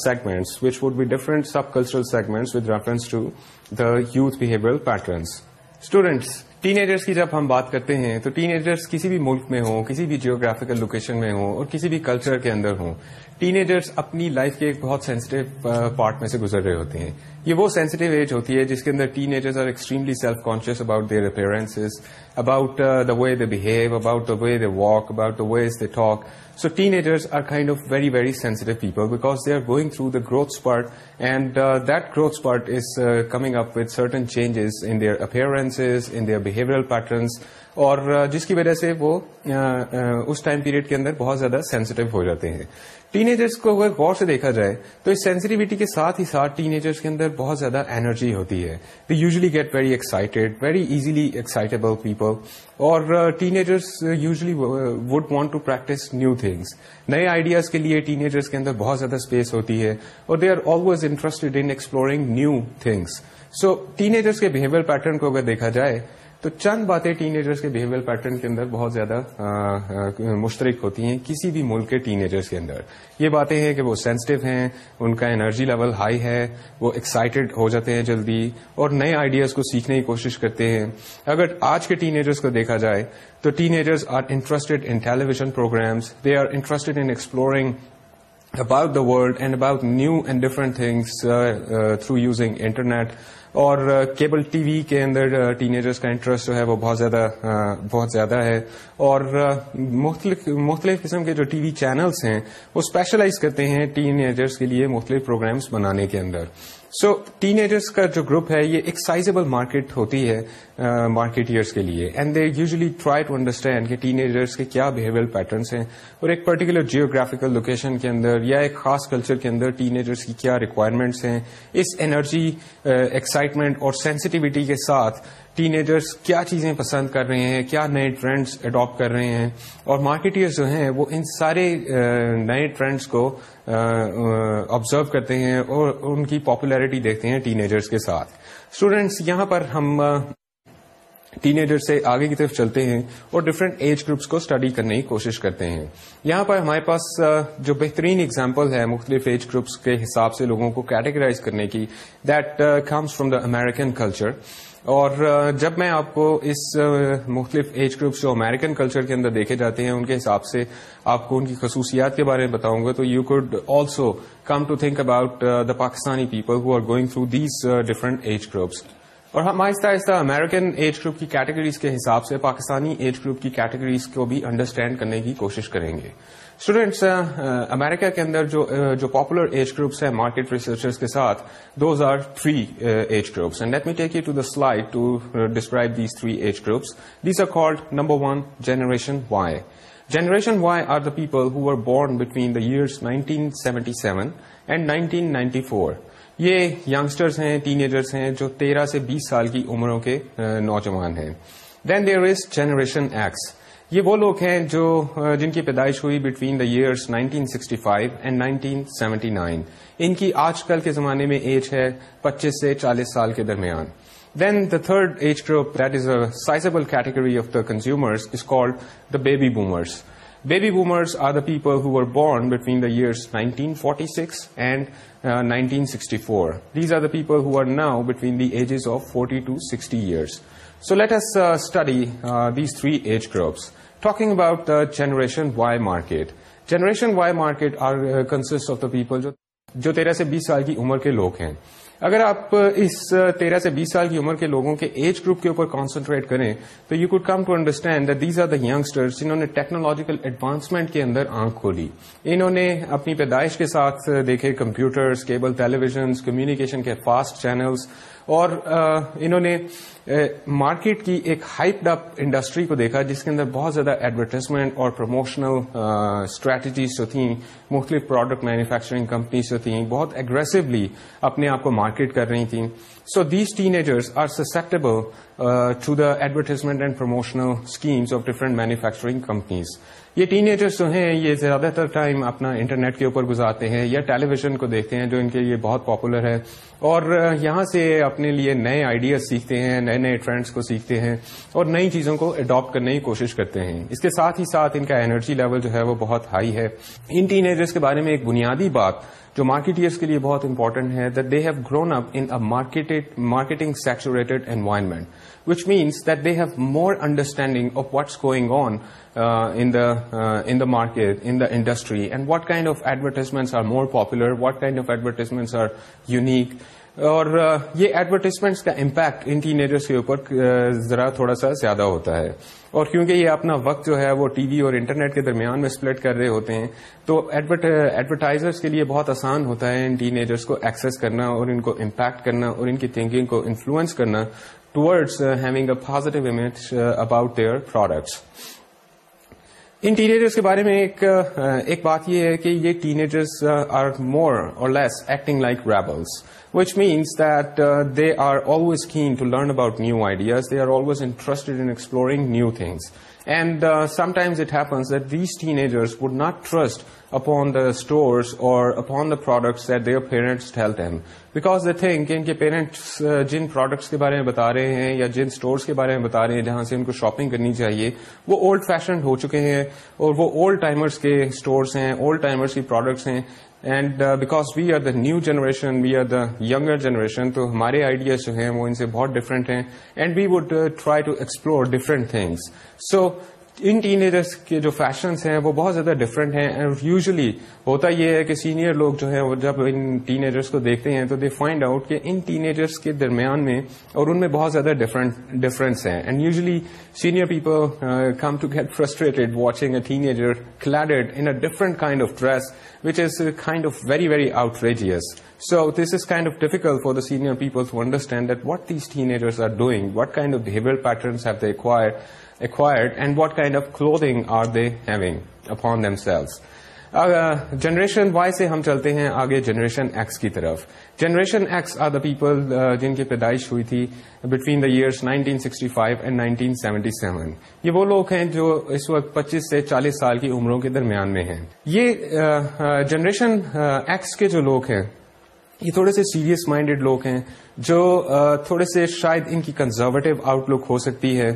segments which would be different sub cultural segment with reference to the youth behave patterns students teenager کی جب ہم بات کرتے ہیں تو teacher کسی بھی ملک میں ہوں کسی بھی جیوگرافکل لوکیشن میں ہوں اور کسی بھی کلچر کے اندر ہوں ٹیجر اپنی لائف کے بہت سینسٹو پارٹ میں سے گزر رہے ہوتے ہیں یہ وہ سینسٹیو ایج ہوتی ہے جس کے اندر teenagers are extremely self conscious about their appearances about the way behave about the way walk about the way talk so teenagers are kind of very very sensitive people because they are going through the growth part and that growth spurt is coming up with certain changes in their appearances in their behaviour patterns اور uh, جس کی وجہ سے وہ uh, uh, اس time period کے اندر بہت زیادہ سینسٹیو ہو جاتے ہیں ٹیجرس کو اگر غور سے دیکھا جائے تو اس سینسٹیوٹی کے ساتھ ہی ساتھ ٹیجرس کے اندر بہت زیادہ اینرجی ہوتی ہے they usually get very excited very easily excitable people اور teenagers usually would want to practise new things نئے آئیڈیاز کے لیے ٹیجرس کے اندر بہت زیادہ اسپیس ہوتی ہے اور they are always interested in exploring new things so teenagers کے بہیویئر پیٹرن کو اگر دیکھا جائے تو چند باتیں ٹین ایجرس کے بہیویئر پیٹرن کے اندر بہت زیادہ مشترک ہوتی ہیں کسی بھی ملک کے ٹین ایجرس کے اندر یہ باتیں ہیں کہ وہ سینسٹو ہیں ان کا انرجی لیول ہائی ہے وہ ایکسائٹیڈ ہو جاتے ہیں جلدی اور نئے آئیڈیاز کو سیکھنے کی کوشش کرتے ہیں اگر آج کے ٹین ایجرس کو دیکھا جائے تو teenagers are interested in television programmes they are interested in exploring about the world and about new and different things through using internet or cable T V کے اندر ٹینیجرز کا انٹرسٹ جو ہے وہ بہت زیادہ بہت زیادہ ہے اور مختلف مختلف قسم کے جو ٹی وی چینلز ہیں وہ اسپیشلائز کرتے ہیں ٹینیجرز ایجرس کے لیے مختلف پروگرامس بنانے کے اندر سو ٹین ایجرس کا جو گروپ ہے یہ ایک سائزبل مارکیٹ ہوتی ہے uh, کے لیے and they usually try to understand کہ ٹین ایجرس کے کیا بہیویئر پیٹرنس ہیں اور ایک پرٹیکولر جیوگرافکل لوکیشن کے اندر یا ایک خاص کلچر کے اندر ٹین ایجرس کی کیا ریکوائرمنٹس ہیں اس انرجی ایکسائٹمنٹ اور سینسٹیوٹی کے ساتھ ٹین ایجرس کیا چیزیں پسند کر رہے ہیں کیا نئے ٹرینڈس اڈاپٹ کر رہے ہیں اور مارکیٹرس جو ہیں وہ ان سارے نئے ٹرینڈس کو آبزرو کرتے ہیں اور ان کی پاپولیرٹی دیکھتے ہیں ٹینیجرس کے ساتھ اسٹوڈینٹس یہاں پر ہم ٹینیجر سے آگے کی طرف چلتے ہیں اور ڈفرینٹ ایج گروپس کو اسٹڈی کرنے کی کوشش کرتے ہیں یہاں پر ہمارے پاس جو بہترین اگزامپل ہے مختلف ایج گروپس کے حساب سے لوگوں کو کیٹیگرائز کرنے کی that comes from the American culture اور جب میں آپ کو اس مختلف ایج گروپس جو امیرکن کلچر کے اندر دیکھے جاتے ہیں ان کے حساب سے آپ کو ان کی خصوصیات کے بارے میں بتاؤں گا تو you could also come to think about the Pakistani people who are going through these different age groups اور ہم آہستہ آہستہ امیرکن ایج گروپ کی کیٹیگریز کے حساب سے پاکستانی ایج گروپ کی کیٹیگریز کو بھی انڈرسٹینڈ کرنے کی کوشش کریں گے اسٹوڈینٹس امیرکا uh, uh, کے اندر جو پاپولر ایج گروپس ہیں مارکیٹ ریسرچر کے ساتھ those are three age groups and let me take you to the slide to describe these three age groups these are called number one generation Y generation Y are the people who are born between the years nineteen seventy seven and nineteen ninety four یہ youngsters ہیں agers ہیں جو تیرہ سے بیس سال کی عمروں کے نوجوان ہیں دین دیئر جنریشن ایکس یہ وہ لوگ ہیں جو جن کی پیدائش ہوئی between the years nineteen sixty five and nineteen seventy nine ان کی آج کل کے زمانے میں ایج ہے پچیس سے چالیس سال کے درمیان then the third age group that is a sizable category of the consumer is called the baby boomers baby boomers are the people who are born between the years nineteen forty six and nineteen sixty four these are the people who are now between the ages of forty to sixty let us uh, study uh, these three age groups. Talking about the generation Y market generation Y market are consist of the people جو تیرہ سے بیس سال کی عمر کے لوگ ہیں اگر آپ اس تیرہ سے بیس سال کی عمر کے لوگوں کے ایج گروپ کے اوپر کانسنٹریٹ کریں تو you could come to understand these are the youngsters جنہوں نے ٹیکنالوجیکل ایڈوانسمنٹ کے اندر آنکھ کھولی انہوں نے اپنی پیدائش کے ساتھ uh, دیکھے کمپیوٹرز کیبل ٹیلیویژنز کمیونیکیشن کے فاسٹ چینلز اور uh, انہوں نے مارکیٹ کی ایک ہائپ اپ انڈسٹری کو دیکھا جس کے اندر بہت زیادہ ایڈورٹیزمنٹ اور پروموشنل اسٹریٹجیز جو تھیں مختلف پروڈکٹ مینوفیکچرنگ کمپنیز جو تھیں بہت اگریسولی اپنے آپ کو مارکیٹ کر رہی تھیں so these teenagers are susceptible to the advertisement and promotional schemes of different manufacturing companies یہ ٹین ایجرس جو ہیں یہ زیادہ تر ٹائم اپنا انٹرنیٹ کے اوپر گزارتے ہیں یا ٹیلی ویژن کو دیکھتے ہیں جو ان کے لیے بہت پاپولر ہے اور یہاں سے اپنے لیے نئے آئیڈیاز سیکھتے ہیں نئے نئے ٹرینڈس کو سیکھتے ہیں اور نئی چیزوں کو اڈاپٹ کرنے کی کوشش کرتے ہیں اس کے ساتھ ہی ساتھ ان کا انرجی لیول جو ہے وہ بہت ہائی ہے ان ٹین ایجرس کے بارے میں ایک بنیادی بات جو مارکیٹ کے لیے بہت امپورٹنٹ ہے that they have grown up in marketing saturated environment which means that they have more understanding of what's going on in the market in the industry and what kind of advertisements are more popular what kind of are unique اور یہ advertisements کا impact ان teenagers کے اوپر ذرا تھوڑا سا زیادہ ہوتا ہے اور کیونکہ یہ اپنا وقت جو ہے وہ ٹی وی اور انٹرنیٹ کے درمیان میں اسپلٹ کر رہے ہوتے ہیں تو ایڈورٹائزرس کے لیے بہت آسان ہوتا ہے ان ٹینیجرس کو ایکسس کرنا اور ان کو امپیکٹ کرنا اور ان کی تھنکنگ کو انفلوئنس کرنا towards having a positive image about their products in teenagers کے بارے میں ایک بات یہ ہے کہ یہ teenagers are more or less acting like rebels which means that they are always keen to learn about new ideas they are always interested in exploring new things and sometimes it happens that these teenagers would not trust upon the store or upon the products that their parents because they think ان کے parents جن products کے بارے میں بتا رہے ہیں یا جن اسٹور کے بارے میں بتا رہے ہیں جہاں سے ان کو شاپنگ کرنی چاہیے وہ اولڈ فیشن ہو چکے ہیں اور وہ اولڈ ٹائمرس کے اسٹورس ہیں اولڈ ٹائمرس کے پروڈکٹس ہیں and because we are the new generation we are the یگر generation تو ہمارے آئیڈیاز جو ہیں وہ ان سے بہت ڈفرینٹ ہیں and we would try to explore different things so in agers کے جو فیشنس ہیں وہ بہت زیادہ ڈفرینٹ ہیں اینڈ یوزلی ہوتا یہ ہے کہ سینئر لوگ جو ہے جب ان ایجرس کو دیکھتے ہیں تو دے فائنڈ آؤٹ کہ ان ایجرس کے درمیان میں اور ان میں بہت زیادہ ڈفرینس ہیں and usually senior people come to get frustrated watching a teenager clad in a different kind of dress which is kind of very very outrageous so this is kind of difficult for the senior people to understand that what these agers are doing what kind of behaviour patterns have they acquire acquired and what kind of clothing are they upon themselves generation Y سے ہم چلتے ہیں آگے generation X کی طرف generation X are the people جن کی پیدائش ہوئی تھی between the years 1965 sixty five and nineteen یہ وہ لوگ ہیں جو اس وقت 25 سے 40 سال کی عمروں کے درمیان میں ہیں یہ generation uh, X uh, uh کے جو لوگ ہیں یہ تھوڑے سے سیریس مائنڈیڈ لوگ ہیں جو تھوڑے سے شاید ان کی کنزرویٹو آؤٹ لک ہو سکتی ہے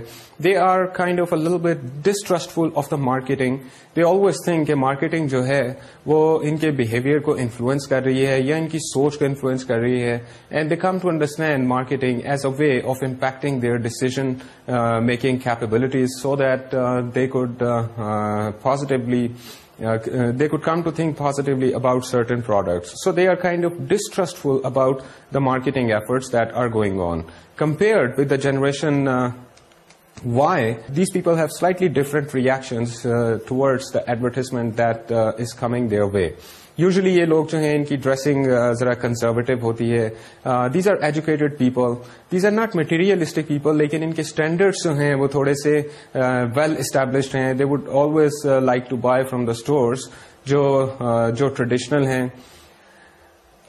they are kind of distrustful of the marketing they always think کہ مارکیٹنگ جو ہے وہ ان کے بہیویئر کو انفلوئنس کر رہی ہے یا ان کی سوچ کو انفلوئنس کر رہی ہے and they come to understand marketing as a way of impacting their decision making capabilities so that they could positively Uh, they could come to think positively about certain products. So they are kind of distrustful about the marketing efforts that are going on. Compared with the generation uh, Y, these people have slightly different reactions uh, towards the advertisement that is coming their way. Usually یہ لوگ جو ہیں ان کی dressing ذرا conservative ہوتی ہے these are educated people these are not materialistic people لیکن ان کے اسٹینڈرڈس جو ہیں وہ تھوڑے سے ویل اسٹیبلشڈ ہیں they would always like to buy from the stores جو ٹریڈیشنل ہیں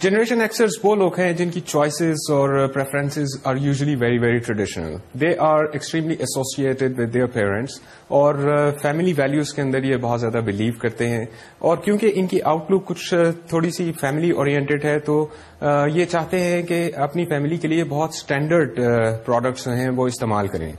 جنریشن ایکسرز وہ لوگ ہیں جن کی چوائسیز اور preferences are usually very very traditional they are extremely associated with their parents اور فیملی uh, ویلوز کے اندر یہ بہت زیادہ بلیو کرتے ہیں اور کیونکہ ان کی آؤٹ لک کچھ uh, تھوڑی سی فیملی اورینٹیڈ ہے تو uh, یہ چاہتے ہیں کہ اپنی فیملی کے لیے بہت اسٹینڈرڈ پروڈکٹس ہیں وہ استعمال کریں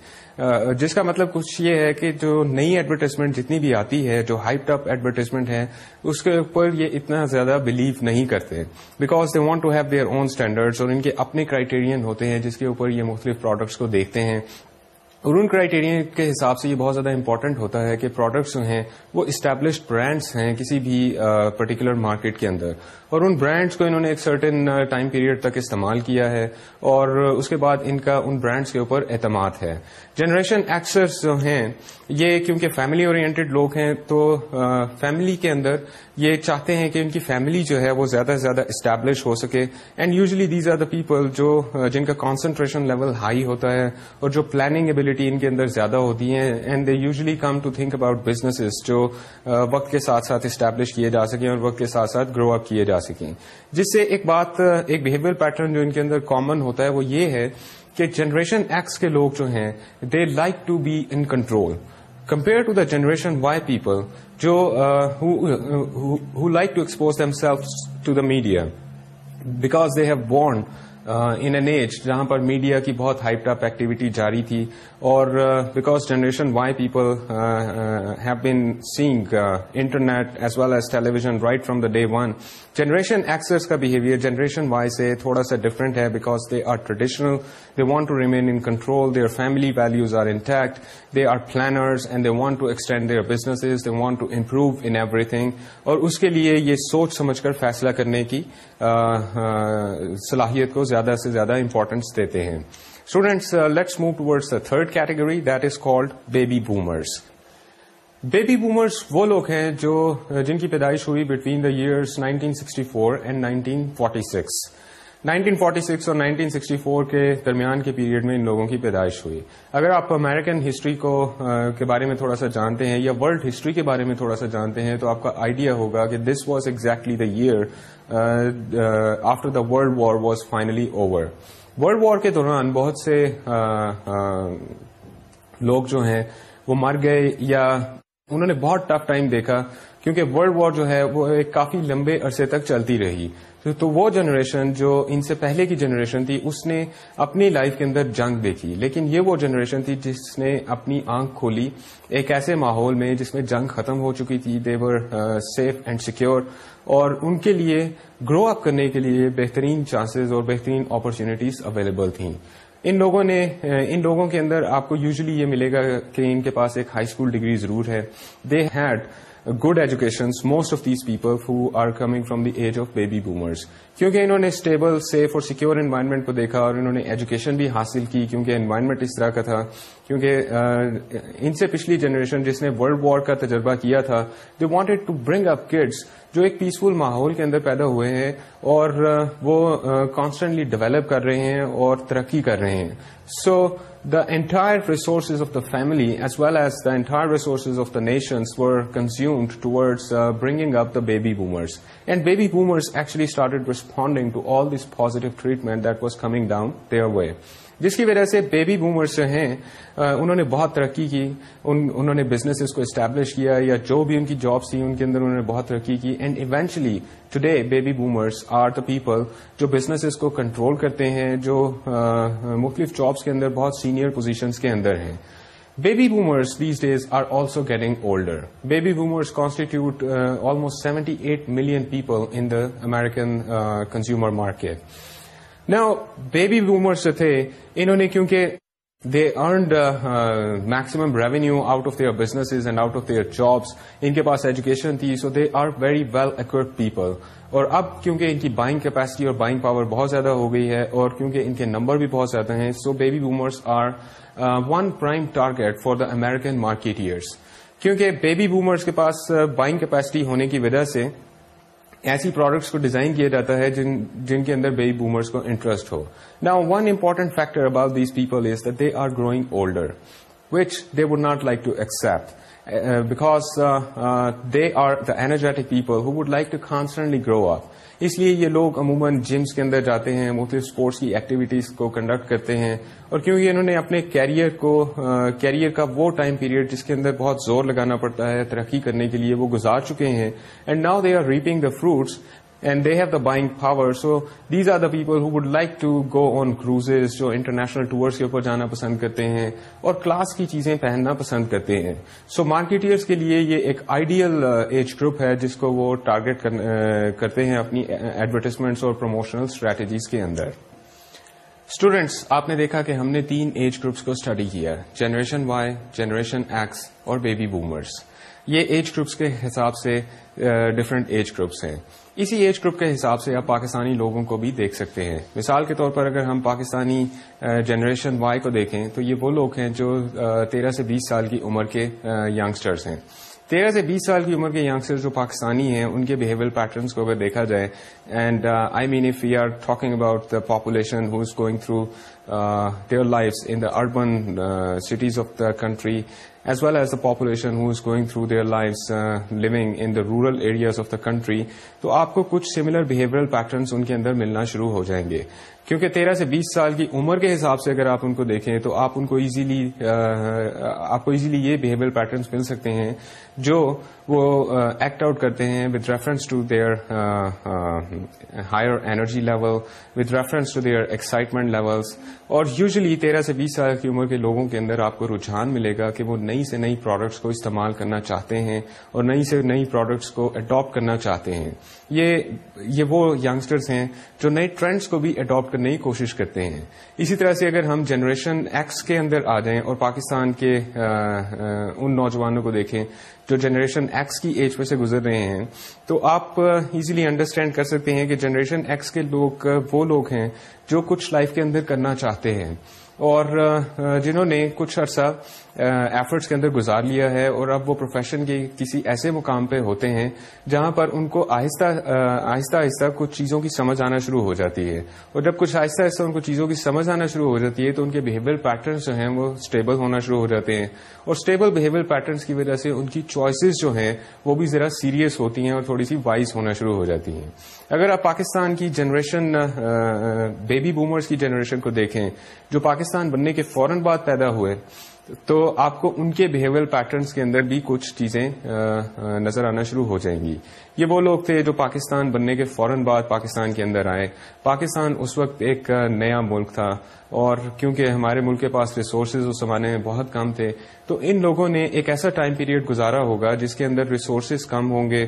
جس کا مطلب کچھ یہ ہے کہ جو نئی ایڈورٹائزمنٹ جتنی بھی آتی ہے جو ہائپ ٹپ ایڈورٹائزمنٹ ہے اس کے اوپر یہ اتنا زیادہ بلیو نہیں کرتے because they want to have their own standard اور ان کے اپنے کرائیٹیرئن ہوتے ہیں جس کے اوپر یہ مختلف پروڈکٹس کو دیکھتے ہیں اور ان کرائیٹیرین کے حساب سے یہ بہت زیادہ امپورٹنٹ ہوتا ہے کہ پروڈکٹس جو ہیں وہ اسٹیبلشڈ برانڈس ہیں کسی بھی پرٹیکولر مارکیٹ کے اندر اور ان برانڈس کو انہوں نے ایک سرٹن ٹائم پیریڈ تک استعمال کیا ہے اور اس کے بعد ان کا ان برانڈس کے اوپر اعتماد ہے جنریشن ایکسرس جو ہیں یہ کیونکہ فیملی اورینٹڈ لوگ ہیں تو فیملی uh, کے اندر یہ چاہتے ہیں کہ ان کی فیملی جو ہے وہ زیادہ سے زیادہ اسٹیبلش ہو سکے and usually these are the people جو uh, جن کا کانسنٹریشن لیول ہائی ہوتا ہے اور جو پلاننگ ابلیٹی ان کے اندر زیادہ ہوتی ہیں and they usually come to think about businesses جو uh, وقت کے ساتھ ساتھ اسٹیبلش کیے جا سکیں اور وقت کے ساتھ ساتھ گرو اپ کیے جا سکیں جس سے ایک بات ایک بہیویئر پیٹرن جو ان کے اندر کامن ہوتا ہے وہ یہ ہے کہ جنریشن ایکس کے لوگ جو ہیں they like to be in control compare to the generation Y people جو like to expose them self to the media because they have born in an age جہاں پر میڈیا کی بہت ہائپ ٹاپ ایکٹیویٹی جاری تھی اور because generation Y people have been seeing internet as well as television right from the day one generation Xers کا behaviour generation Y سے تھوڑا سا ڈفرنٹ ہے because they are traditional they want to remain in control their family values are intact they are planners and they want to extend their businesses they want to improve in everything اور اس کے لیے یہ سوچ سمجھ کر فیصلہ کرنے کی صلاحیت کو زیادہ سے زیادہ امپورٹینس دیتے ہیں students let's move towards the third category that is called baby boomers baby boomers وہ لوگ ہیں جو جن کی پیدائش ہوئی between the years 1964 sixty four and nineteen forty اور 1964 کے درمیان کے پیریڈ میں ان لوگوں کی پیدائش ہوئی اگر آپ امریکن ہسٹری کو کے بارے میں تھوڑا سا جانتے ہیں یا ورلڈ ہسٹری کے بارے میں تھوڑا سا جانتے ہیں تو آپ کا آئیڈیا ہوگا کہ this was exactly the year after the world war was finally over world war کے دوران بہت سے لوگ جو ہیں وہ مر گئے یا انہوں نے بہت ٹف ٹائم دیکھا کیونکہ ورلڈ وار جو ہے وہ ایک کافی لمبے عرصے تک چلتی رہی تو وہ جنریشن جو ان سے پہلے کی جنریشن تھی اس نے اپنی لائف کے اندر جنگ دیکھی لیکن یہ وہ جنریشن تھی جس نے اپنی آنکھ کھولی ایک ایسے ماحول میں جس میں جنگ ختم ہو چکی تھی دیور سیف اینڈ سیکیور اور ان کے لیے گرو اپ کرنے کے لیے بہترین چانسز اور بہترین اپرچونیٹیز اویلیبل تھیں ان لوگوں نے uh, ان لوگوں کے اندر آپ کو یوزلی یہ ملے گا کہ ان کے پاس ایک ہائی اسکول ڈگری ضرور ہے they had good educations, most of these people who are coming from the age of baby boomers. کیونکہ انہوں نے اسٹیبل سیف اور سیکیور انوائرمنٹ کو دیکھا اور انہوں نے ایجوکیشن بھی حاصل کی کیونکہ انوائرمنٹ اس طرح کا تھا کیونکہ ان سے پچھلی جنریشن جس نے ورلڈ وار کا تجربہ کیا تھا they wanted to bring up kids جو ایک پیسفل ماحول کے اندر پیدا ہوئے ہیں اور وہ کانسٹنٹلی ڈیولپ کر رہے ہیں اور ترقی کر رہے ہیں so the entire resources of the family as well as the entire resources of the nations were consumed towards bringing up the baby boomers and baby actually actually treatment that was coming down جس کی وجہ سے baby boomers ہیں انہوں نے بہت ترقی کی ان, انہوں نے بزنس کو اسٹیبلش کیا یا جو بھی ان کی جابس تھیں ان کے اندر انہوں نے بہت ترقی کی and eventually today baby boomers are the people جو بزنس کو کنٹرول کرتے ہیں جو مختلف جابس کے اندر بہت سینئر پوزیشنس کے اندر ہیں baby boomers these days are also getting older baby boomers constitute almost seventy eight million people in the American consumer market baby boomers تھے انہوں نے کیونکہ they earned maximum revenue out of their business and out of their job ان کے پاس education تھی so they are very well equipped people اور اب کیونکہ ان کی بائنگ کیپیسٹی اور بائنگ پاور بہت زیادہ ہو گئی ہے اور کیونکہ ان کے نمبر بھی بہت زیادہ ہیں so baby boomers are one prime target for the American market years کیونکہ بیبی بومرس کے پاس بائنگ uh, کیپیسٹی ہونے کی وجہ سے ایسی پروڈکٹس کو ڈیزائن کیا جاتا ہے جن جن کے اندر بیبی بومرس کو انٹرسٹ ہو نا one important factor about these people is they are growing older which they would not like to accept because they are the energetic people who would like to constantly grow up اس لیے یہ لوگ عموماً gyms کے اندر جاتے ہیں مختلف sports کی ایکٹیویٹیز کو کنڈکٹ کرتے ہیں اور کیونکہ انہوں نے اپنے کیریئر کو کیریئر کا وہ ٹائم پیریڈ جس کے اندر بہت زور لگانا پڑتا ہے ترقی کرنے کے لیے وہ گزار چکے ہیں and now they are reaping the fruits and they have the buying power so these are the people who would like to go on cruises جو انٹرنیشنل ٹورس کے اوپر جانا پسند کرتے ہیں اور کلاس کی چیزیں پہننا پسند کرتے ہیں سو so, مارکیٹرس کے لیے یہ ایک آئیڈیل ایج گروپ ہے جس کو وہ ٹارگیٹ uh, کرتے ہیں اپنی ایڈورٹیزمنٹس uh, اور پروموشنل اسٹریٹجیز کے اندر اسٹوڈینٹس آپ نے دیکھا کہ ہم نے تین ایج گروپس کو اسٹڈی کیا جنریشن وائی جنریشن ایکس اور بیبی بومرس یہ ایج گروپس کے حساب سے ڈفرنٹ ایج گروپس ہیں اسی ایج گروپ کے حساب سے آپ پاکستانی لوگوں کو بھی دیکھ سکتے ہیں مثال کے طور پر اگر ہم پاکستانی جنریشن وائی کو دیکھیں تو یہ وہ لوگ ہیں جو تیرہ سے بیس سال کی عمر کے یگسٹرس ہیں تیرہ سے بیس سال کی عمر کے یگسٹر جو پاکستانی ہیں ان کے بہیویئر پیٹرنس کو اگر دیکھا جائے and I mean if we are talking about the population who is going through their life in the urban cities of the country as well as the population who is گوئگ through their line لوگ in the rural areas of the country تو آپ کو کچھ similar behaviour patterns in کے اندر ملنا شروع ہو جائیں گے کیونکہ تیرہ سے بیس سال کی عمر کے حساب سے اگر آپ ان کو دیکھیں تو آپ ان کو ایزیلی آپ کو ایزیلی یہ بہیویئر پیٹرنس مل سکتے ہیں جو وہ ایکٹ آؤٹ کرتے ہیں with reference to their higher energy level with reference to their excitement levels اور یوزلی تیرہ سے بیس سال کی عمر کے لوگوں کے اندر آپ کو رجحان ملے گا کہ وہ نئی سے نئی پروڈکٹس کو استعمال کرنا چاہتے ہیں اور نئی سے نئی پروڈکٹس کو اڈاپٹ کرنا چاہتے ہیں یہ یہ وہ یگسٹرس ہیں جو نئے ٹرینڈس کو بھی اڈاپٹ کرنے کی کوشش کرتے ہیں اسی طرح سے اگر ہم جنریشن ایکس کے اندر آ جائیں اور پاکستان کے آ, آ, ان نوجوانوں کو دیکھیں جو جنریشن ایکس کی ایج میں سے گزر رہے ہیں تو آپ ایزیلی انڈرسٹینڈ کر سکتے ہیں کہ جنریشن ایکس کے لوگ وہ لوگ ہیں جو کچھ لائف کے اندر کرنا چاہتے ہیں اور جنہوں نے کچھ عرصہ ایفرٹس کے اندر گزار لیا ہے اور اب وہ پروفیشن کے کسی ایسے مقام پہ ہوتے ہیں جہاں پر ان کو آہستہ آہستہ آہستہ کچھ چیزوں کی سمجھ آنا شروع ہو جاتی ہے اور جب کچھ آہستہ آہستہ ان کو چیزوں کی سمجھ آنا شروع ہو جاتی ہے تو ان کے بہیویئر پیٹرنس جو ہیں وہ اسٹیبل ہونا شروع ہو جاتے ہیں اور اسٹیبل بہیویئر پیٹرنس کی وجہ سے ان کی چوائسیز جو ہیں وہ بھی ذرا سیریس ہوتی ہیں اور تھوڑی سی وائز ہونا شروع ہو جاتی ہیں اگر آپ پاکستان کی جنریشن بیبی بومرز کی جنریشن کو دیکھیں جو پاکستان بننے کے فوراً بعد پیدا ہوئے تو آپ کو ان کے بہیویئر پیٹرنس کے اندر بھی کچھ چیزیں نظر آنا شروع ہو جائیں گی یہ وہ لوگ تھے جو پاکستان بننے کے فوراً بعد پاکستان کے اندر آئے پاکستان اس وقت ایک نیا ملک تھا اور کیونکہ ہمارے ملک کے پاس ریسورسز اس زمانے میں بہت کم تھے تو ان لوگوں نے ایک ایسا ٹائم پیریڈ گزارا ہوگا جس کے اندر ریسورسز کم ہوں گے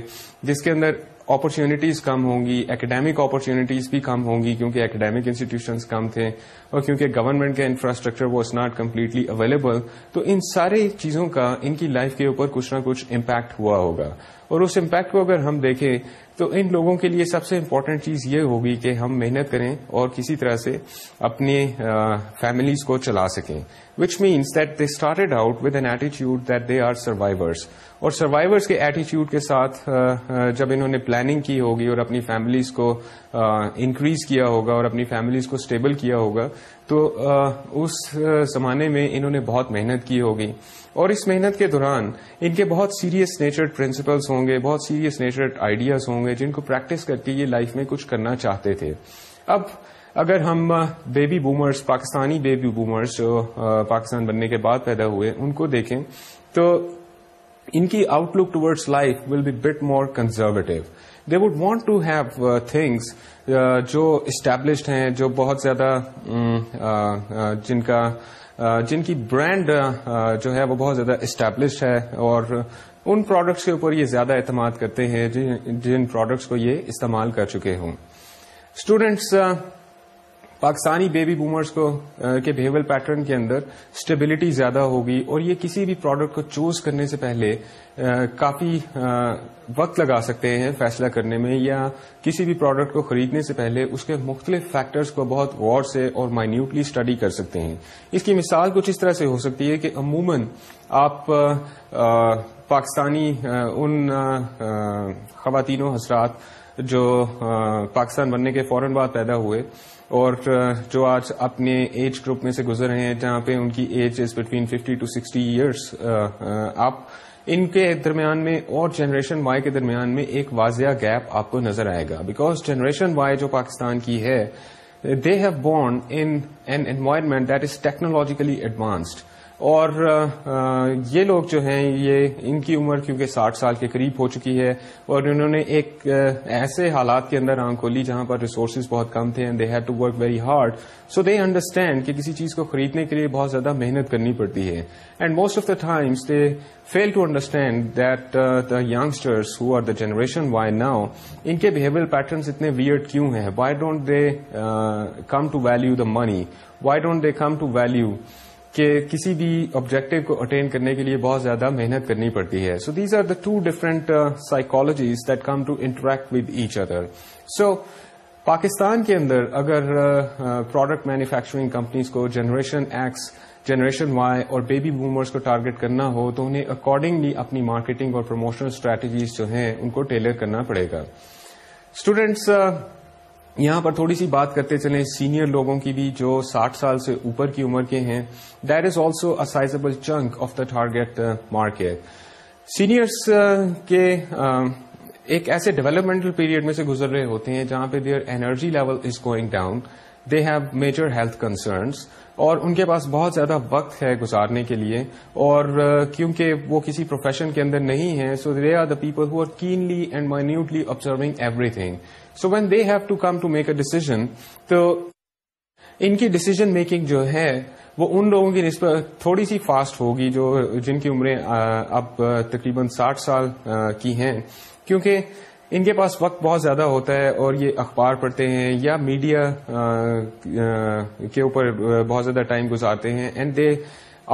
جس کے اندر اپرچونیٹیز کم ہوں گی اکیڈیمک اپرچونیٹیز بھی کم ہوں گی کیونکہ اکیڈیمک انسٹیٹیوشنز کم تھے اور کیونکہ گورنمنٹ کا infrastructure was not completely available تو ان سارے چیزوں کا ان کی لائف کے اوپر کچھ نہ کچھ امپیکٹ ہوا ہوگا اور اس امپیکٹ کو اگر ہم دیکھیں تو ان لوگوں کے لیے سب سے امپورٹنٹ چیز یہ ہوگی کہ ہم محنت کریں اور کسی طرح سے اپنے فیملیز کو چلا سکیں which means that they started out with an ایٹیچیوڈ that they are survivors اور سروائرس کے ایٹیچیوڈ کے ساتھ جب انہوں نے پلاننگ کی ہوگی اور اپنی فیملیز کو انکریز کیا ہوگا اور اپنی فیملیز کو اسٹیبل کیا ہوگا تو اس زمانے میں انہوں نے بہت محنت کی ہوگی اور اس محنت کے دوران ان کے بہت سیریس نیچرڈ پرنسپلس ہوں گے بہت سیریس نیچرڈ آئیڈیاز ہوں گے جن کو پریکٹس کر کے یہ لائف میں کچھ کرنا چاہتے تھے اب اگر ہم baby boomers Pakistani baby boomers جو پاکستان بننے کے بعد پیدا ہوئے ان کو دیکھیں تو ان کی outlook towards life will be bit more conservative they would want to have things جو اسٹیبلشڈ ہیں جو بہت زیادہ جن کا جن کی برانڈ جو ہے وہ بہت زیادہ اسٹیبلش ہے اور ان پروڈکٹس کے اوپر یہ زیادہ اعتماد کرتے ہیں جن پروڈکٹس کو یہ استعمال کر چکے ہوں اسٹوڈینٹس پاکستانی بیبی بومرس کو کے بہیویئر پیٹرن کے اندر اسٹیبلٹی زیادہ ہوگی اور یہ کسی بھی پروڈکٹ کو چوز کرنے سے پہلے کافی وقت لگا سکتے ہیں فیصلہ کرنے میں یا کسی بھی پروڈکٹ کو خریدنے سے پہلے اس کے مختلف فیکٹرز کو بہت غور سے اور مائنیوٹلی اسٹڈی کر سکتے ہیں اس کی مثال کچھ اس طرح سے ہو سکتی ہے کہ عموماً آپ پاکستانی ان خواتین و حضرات جو پاکستان بننے کے فوراً بعد پیدا ہوئے اور جو آج اپنے ایج گروپ میں سے گزر رہے ہیں جہاں پہ ان کی age is between fifty to sixty years آپ ان کے درمیان میں اور جنریشن وائی کے درمیان میں ایک واضح گیپ آپ کو نظر آئے گا بیکاز جنریشن وائی جو پاکستان کی ہے they have born in an environment that is technologically advanced اور یہ لوگ جو ہیں یہ ان کی عمر کیونکہ ساٹھ سال کے قریب ہو چکی ہے اور انہوں نے ایک ایسے حالات کے اندر آنکھ کھولی جہاں پر ریسورسز بہت کم تھے and they had to work very hard so they understand کہ کسی چیز کو خریدنے کے لیے بہت زیادہ محنت کرنی پڑتی ہے and most of the times they fail to understand that the youngsters who are the generation Y now ان کے بہیویئر پیٹرنس اتنے ویئرڈ کیوں ہیں why don't they come to value the money why don't they come to value کہ کسی بھی objective کو eighteen کرنے کے لیے بہت زیادہ محنت کرنی پڑتی ہے so these are the two different psychologies that come to interact with each other so Pakistan کے اندر اگر پروڈکٹ مینوفیکچرنگ کمپنیز کو جنریشن ایکس جنریشن وائی اور بیبی بومرز کو ٹارگیٹ کرنا ہو تو انہیں اکارڈنگلی اپنی مارکیٹنگ اور پروموشنل اسٹریٹجیز جو ہیں ان کو ٹیلر کرنا پڑے گا اسٹوڈینٹس یہاں پر تھوڑی سی بات کرتے چلیں سینئر لوگوں کی بھی جو ساٹھ سال سے اوپر کی عمر کے ہیں there is also sizable chunk of the target market seniors کے um, ایک ایسے ڈیولپمنٹل پیریڈ میں سے گزر رہے ہوتے ہیں جہاں پہ their energy level is going down they have major health concerns اور ان کے پاس بہت زیادہ وقت ہے گزارنے کے لیے اور کیونکہ وہ کسی پروفیشن کے اندر نہیں ہے so they are the people who are keenly and minutely observing everything so when they have to come to make a decision تو ان کی ڈیسیزن میکنگ جو ہے وہ ان لوگوں کی نسبت تھوڑی سی فاسٹ ہوگی جو جن کی عمریں اب تقریباً ساٹھ سال کی ہیں کیونکہ ان کے پاس وقت بہت زیادہ ہوتا ہے اور یہ اخبار پڑھتے ہیں یا میڈیا کے اوپر بہت زیادہ ٹائم گزارتے ہیں and they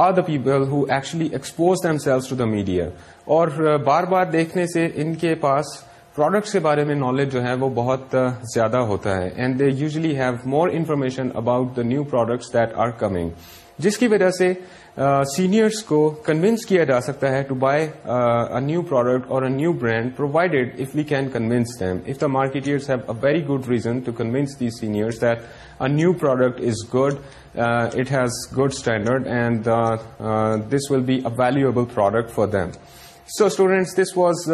are the people who actually expose themselves to the media اور بار بار دیکھنے سے ان کے پاس پروڈکٹس کے بارے میں نالج جو ہے وہ بہت زیادہ ہوتا ہے and they usually have more information about the new products that are coming جس کی وجہ سے سینئرس کو کنوینس کیا جا سکتا ہے ٹو بائی نیو پروڈکٹ اور new brand provided if we can convince them if the marketers have a very good reason to convince the seniors that a new product is good it has good standard and this will be a valuable product for them so students this was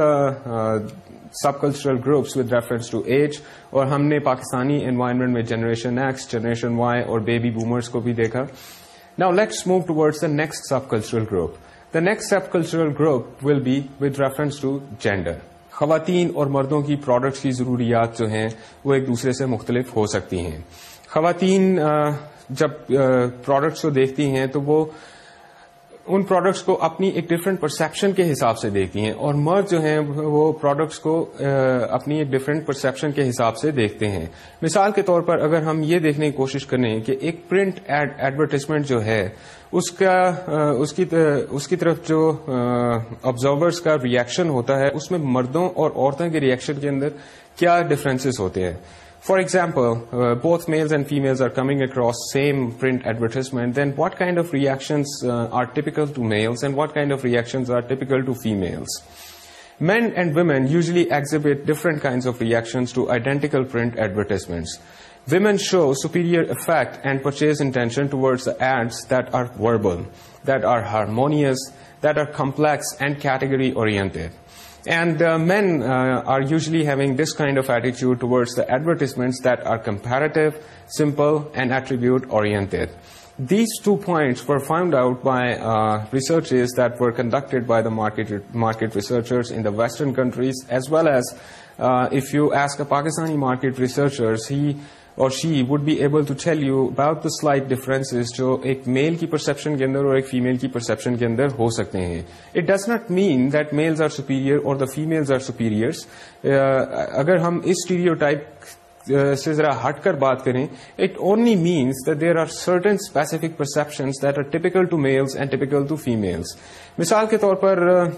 subcultural groups with reference to age اور ہم نے Pakistani environment میں generation X generation Y اور baby boomers کو بھی دیکھا now let's move towards the next subcultural group the next subcultural group will be to reference to gender خواتین اور مردوں کی پروڈکٹس کی ضروریات جو ہیں وہ ایک دوسرے سے مختلف ہو سکتی ہیں خواتین جب پروڈکٹس کو دیکھتی ہیں تو وہ ان پروڈکٹس کو اپنی ایک ڈفرینٹ پرسپشن کے حساب سے دیکھتی ہیں اور مرد جو ہیں وہ پروڈکٹس کو اپنی ایک ڈفرینٹ پرسپشن کے حساب سے دیکھتے ہیں مثال کے طور پر اگر ہم یہ دیکھنے کی کوشش کریں کہ ایک پرنٹ ایڈورٹیزمنٹ جو ہے اس کا اس کی اس کی طرف جو آبزرورس کا ریئیکشن ہوتا ہے اس میں مردوں اور عورتوں کے ریئیکشن کے اندر کیا ڈفرینسز ہوتے ہیں For example, uh, both males and females are coming across same print advertisement, then what kind of reactions uh, are typical to males and what kind of reactions are typical to females? Men and women usually exhibit different kinds of reactions to identical print advertisements. Women show superior affect and purchase intention towards the ads that are verbal, that are harmonious, that are complex and category-oriented. And uh, men uh, are usually having this kind of attitude towards the advertisements that are comparative, simple, and attribute-oriented. These 2 points were found out by uh, researches that were conducted by the market researchers in the Western countries, as well as if you ask a Pakistani market researcher, he اور she would be able to teach you about the slight difference جو ایک میل کی perception کے اندر اور ایک female کی perception کے اندر ہو سکتے ہیں it does not mean that males are superior اور دا آر فیمل اگر ہم اس اسٹیریو ٹائپ uh, سے ذرا ہٹ کر بات کریں it only means there are certain specific perceptions that are typical to males and typical to females مثال کے طور پر uh,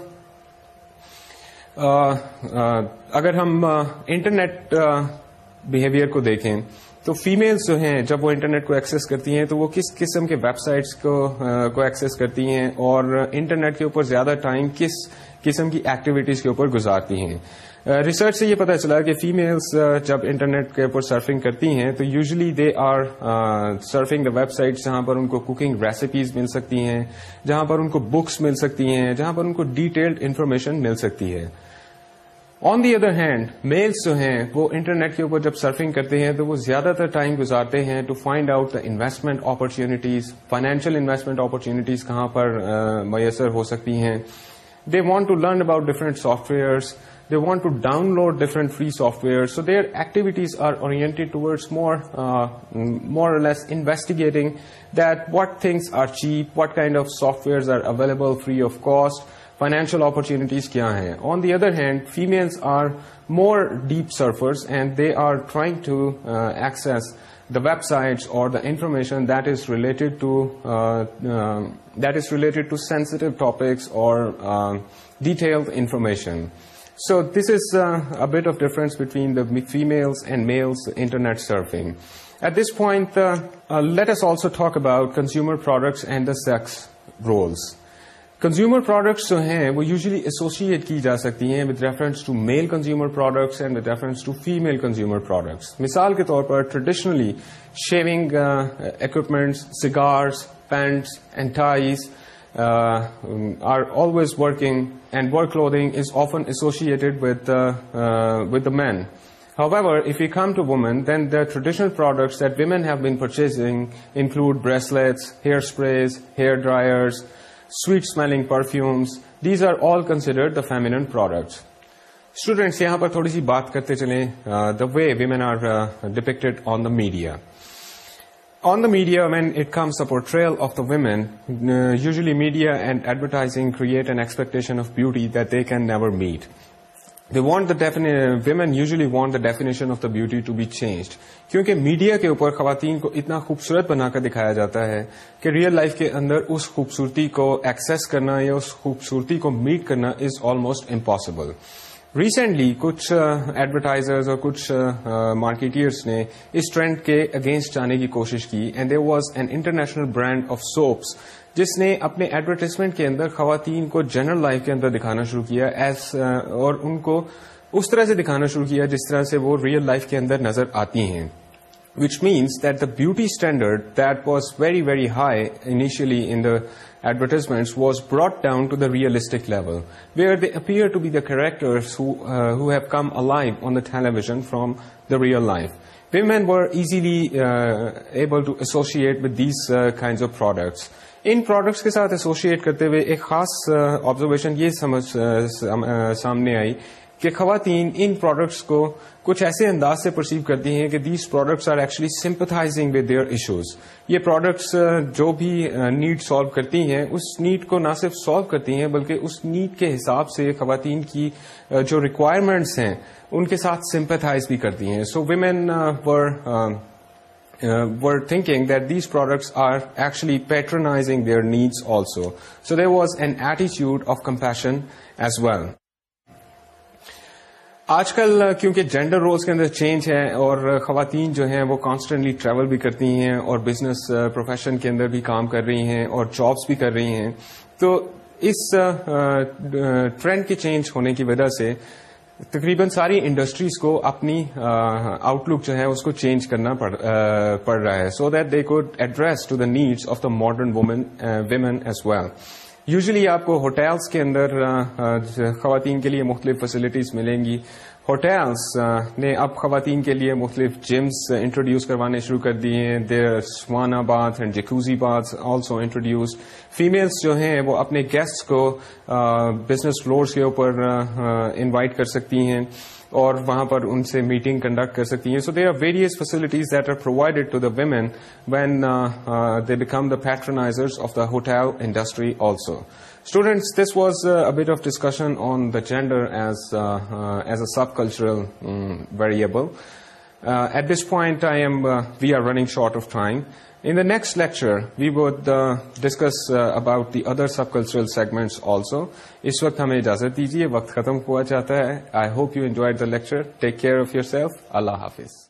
uh, اگر ہم انٹرنیٹ بہیویئر کو دیکھیں تو فیمیلس جو ہیں جب وہ انٹرنیٹ کو ایکسس کرتی ہیں تو وہ کس قسم کے ویب سائٹس کو کو ایکسیس کرتی ہیں اور انٹرنیٹ کے اوپر زیادہ ٹائم کس قسم کی ایکٹیویٹیز کے اوپر گزارتی ہیں ریسرچ سے یہ پتا چلا کہ فیمیلس جب انٹرنیٹ کے اوپر سرفنگ کرتی ہیں تو usually they are surfing the websites جہاں پر ان کو کوکنگ ریسیپیز مل سکتی ہیں جہاں پر ان کو بکس مل سکتی ہیں جہاں پر ان کو ڈیٹیلڈ انفارمیشن مل سکتی ہے on the other hand males جو ہیں وہ انٹرنیٹ کے اوپر جب سرفنگ کرتے ہیں تو وہ زیادہ تر ٹائم گزارتے ہیں to find out the investment opportunities financial investment opportunities کہاں پر میسر ہو سکتی ہیں they want to learn about different software they want to download different free software so their activities are oriented toward more less investigating that what things are cheap what kind of softwares are available free of cost financial opportunities kya hain. On the other hand, females are more deep surfers and they are trying to uh, access the websites or the information that is related to uh, uh, sensitive topics or detailed information. So this is a bit of difference between the females and males internet surfing. At this point, let us also talk about consumer products and the sex roles. Consumer products جو ہیں وہ usually associate کی جا سکتی ہیں with reference to male consumer products and with reference to female consumer products مثال کے طور پر traditionally shaving equipments cigars pants and ties are always working and work clothing is often associated with the men However, if we come to women, then the traditional products that women have been purchasing include bracelets, hairsprays, hair dryers, sweet smelling perfumes these are all considered the feminine products students یہاں پر تھوڑی سی بات کرتے چلیں the way women are depicted on the media on the media when it comes to portrayal of the women usually media and advertising create and expectation of beauty they can never meet they want women usually want the definition of the beauty to be change کیونکہ media کے اوپر خواتین کو اتنا خوبصورت بنا کر دکھایا جاتا ہے کہ ریئل لائف کے اندر اس خوبصورتی کو ایکسس کرنا یا اس خوبصورتی کو میٹ کرنا از آلموسٹ امپاسبل ریسنٹلی کچھ ایڈورٹائزرز اور کچھ مارکیٹرس نے اس ٹرینڈ کے اگینسٹ جانے کی کوشش کی and they was an international brand of soaps جس نے اپنے ایڈورٹیزمنٹ کے اندر خواتین کو جنرل لائف کے اندر دکھانا شروع کیا uh, اور ان کو اس طرح سے دکھانا شروع کیا جس طرح سے وہ ریئل لائف کے اندر نظر آتی ہیں standard means was the beauty standard that in very very high initially in the advertisement was level down to the realistic level the characters who, uh, to be the alive have come television from the from the real life easily uh, able able to with these these uh, kinds of products ان products کے ساتھ associate کرتے ہوئے ایک خاص observation یہ سمجھ سامنے آئی کہ خواتین ان پروڈکٹس کو کچھ ایسے انداز سے پرسیو کرتی ہیں کہ these products are actually sympathising with their issues یہ پروڈکٹس جو بھی نیڈ سالو کرتی ہیں اس نیڈ کو نہ صرف سالو کرتی ہیں بلکہ اس نیڈ کے حساب سے خواتین کی جو ریکوائرمنٹس ہیں ان کے ساتھ سمپتھائز بھی کرتی ہیں سو ویمین پر Uh, were thinking that these products are actually patronizing their needs also so there was an ایٹیچیوڈ of compassion as well آج کل uh, کیونکہ جینڈر رولس کے اندر چینج ہے اور uh, خواتین جو ہیں وہ کانسٹنٹلی ٹریول بھی کرتی ہیں اور بزنس پروفیشن کے اندر بھی کام کر رہی ہیں اور جابس بھی کر رہی ہیں تو اس ٹرینڈ کے چینج ہونے کی وجہ سے تقریباً ساری انڈسٹریز کو اپنی آؤٹ لک جو ہے اس کو چینج کرنا پڑ رہا ہے سو دیٹ دے کو address to the needs of the modern women as well usually آپ کو ہوٹلس کے اندر خواتین کے لیے مختلف فیسلٹیز ملیں گی ہوٹلس uh, نے اب خواتین کے لیے مختلف جمس انٹروڈیوس کروانے شروع کر دیے ہیں there sauna bath and jacuzzi bath also introduce females جو ہیں وہ اپنے گیسٹ کو بزنس uh, فلورس کے اوپر انوائٹ uh, کر سکتی ہیں اور وہاں پر ان سے میٹنگ کنڈکٹ کر سکتی ہیں so they are various facilities that are provided to the women when they become the patronizers of the hotel industry also students this was up of discussion on the genders a subcultural variable at this point I am we are running short of trying in the next lecture we will about the other subcultural segment also اس وقت ہمیں اجازت دیجیے وقت ختم ہوا جاتا ہے I hope you enjoyed the lecture take care of yourself اللہ حافظ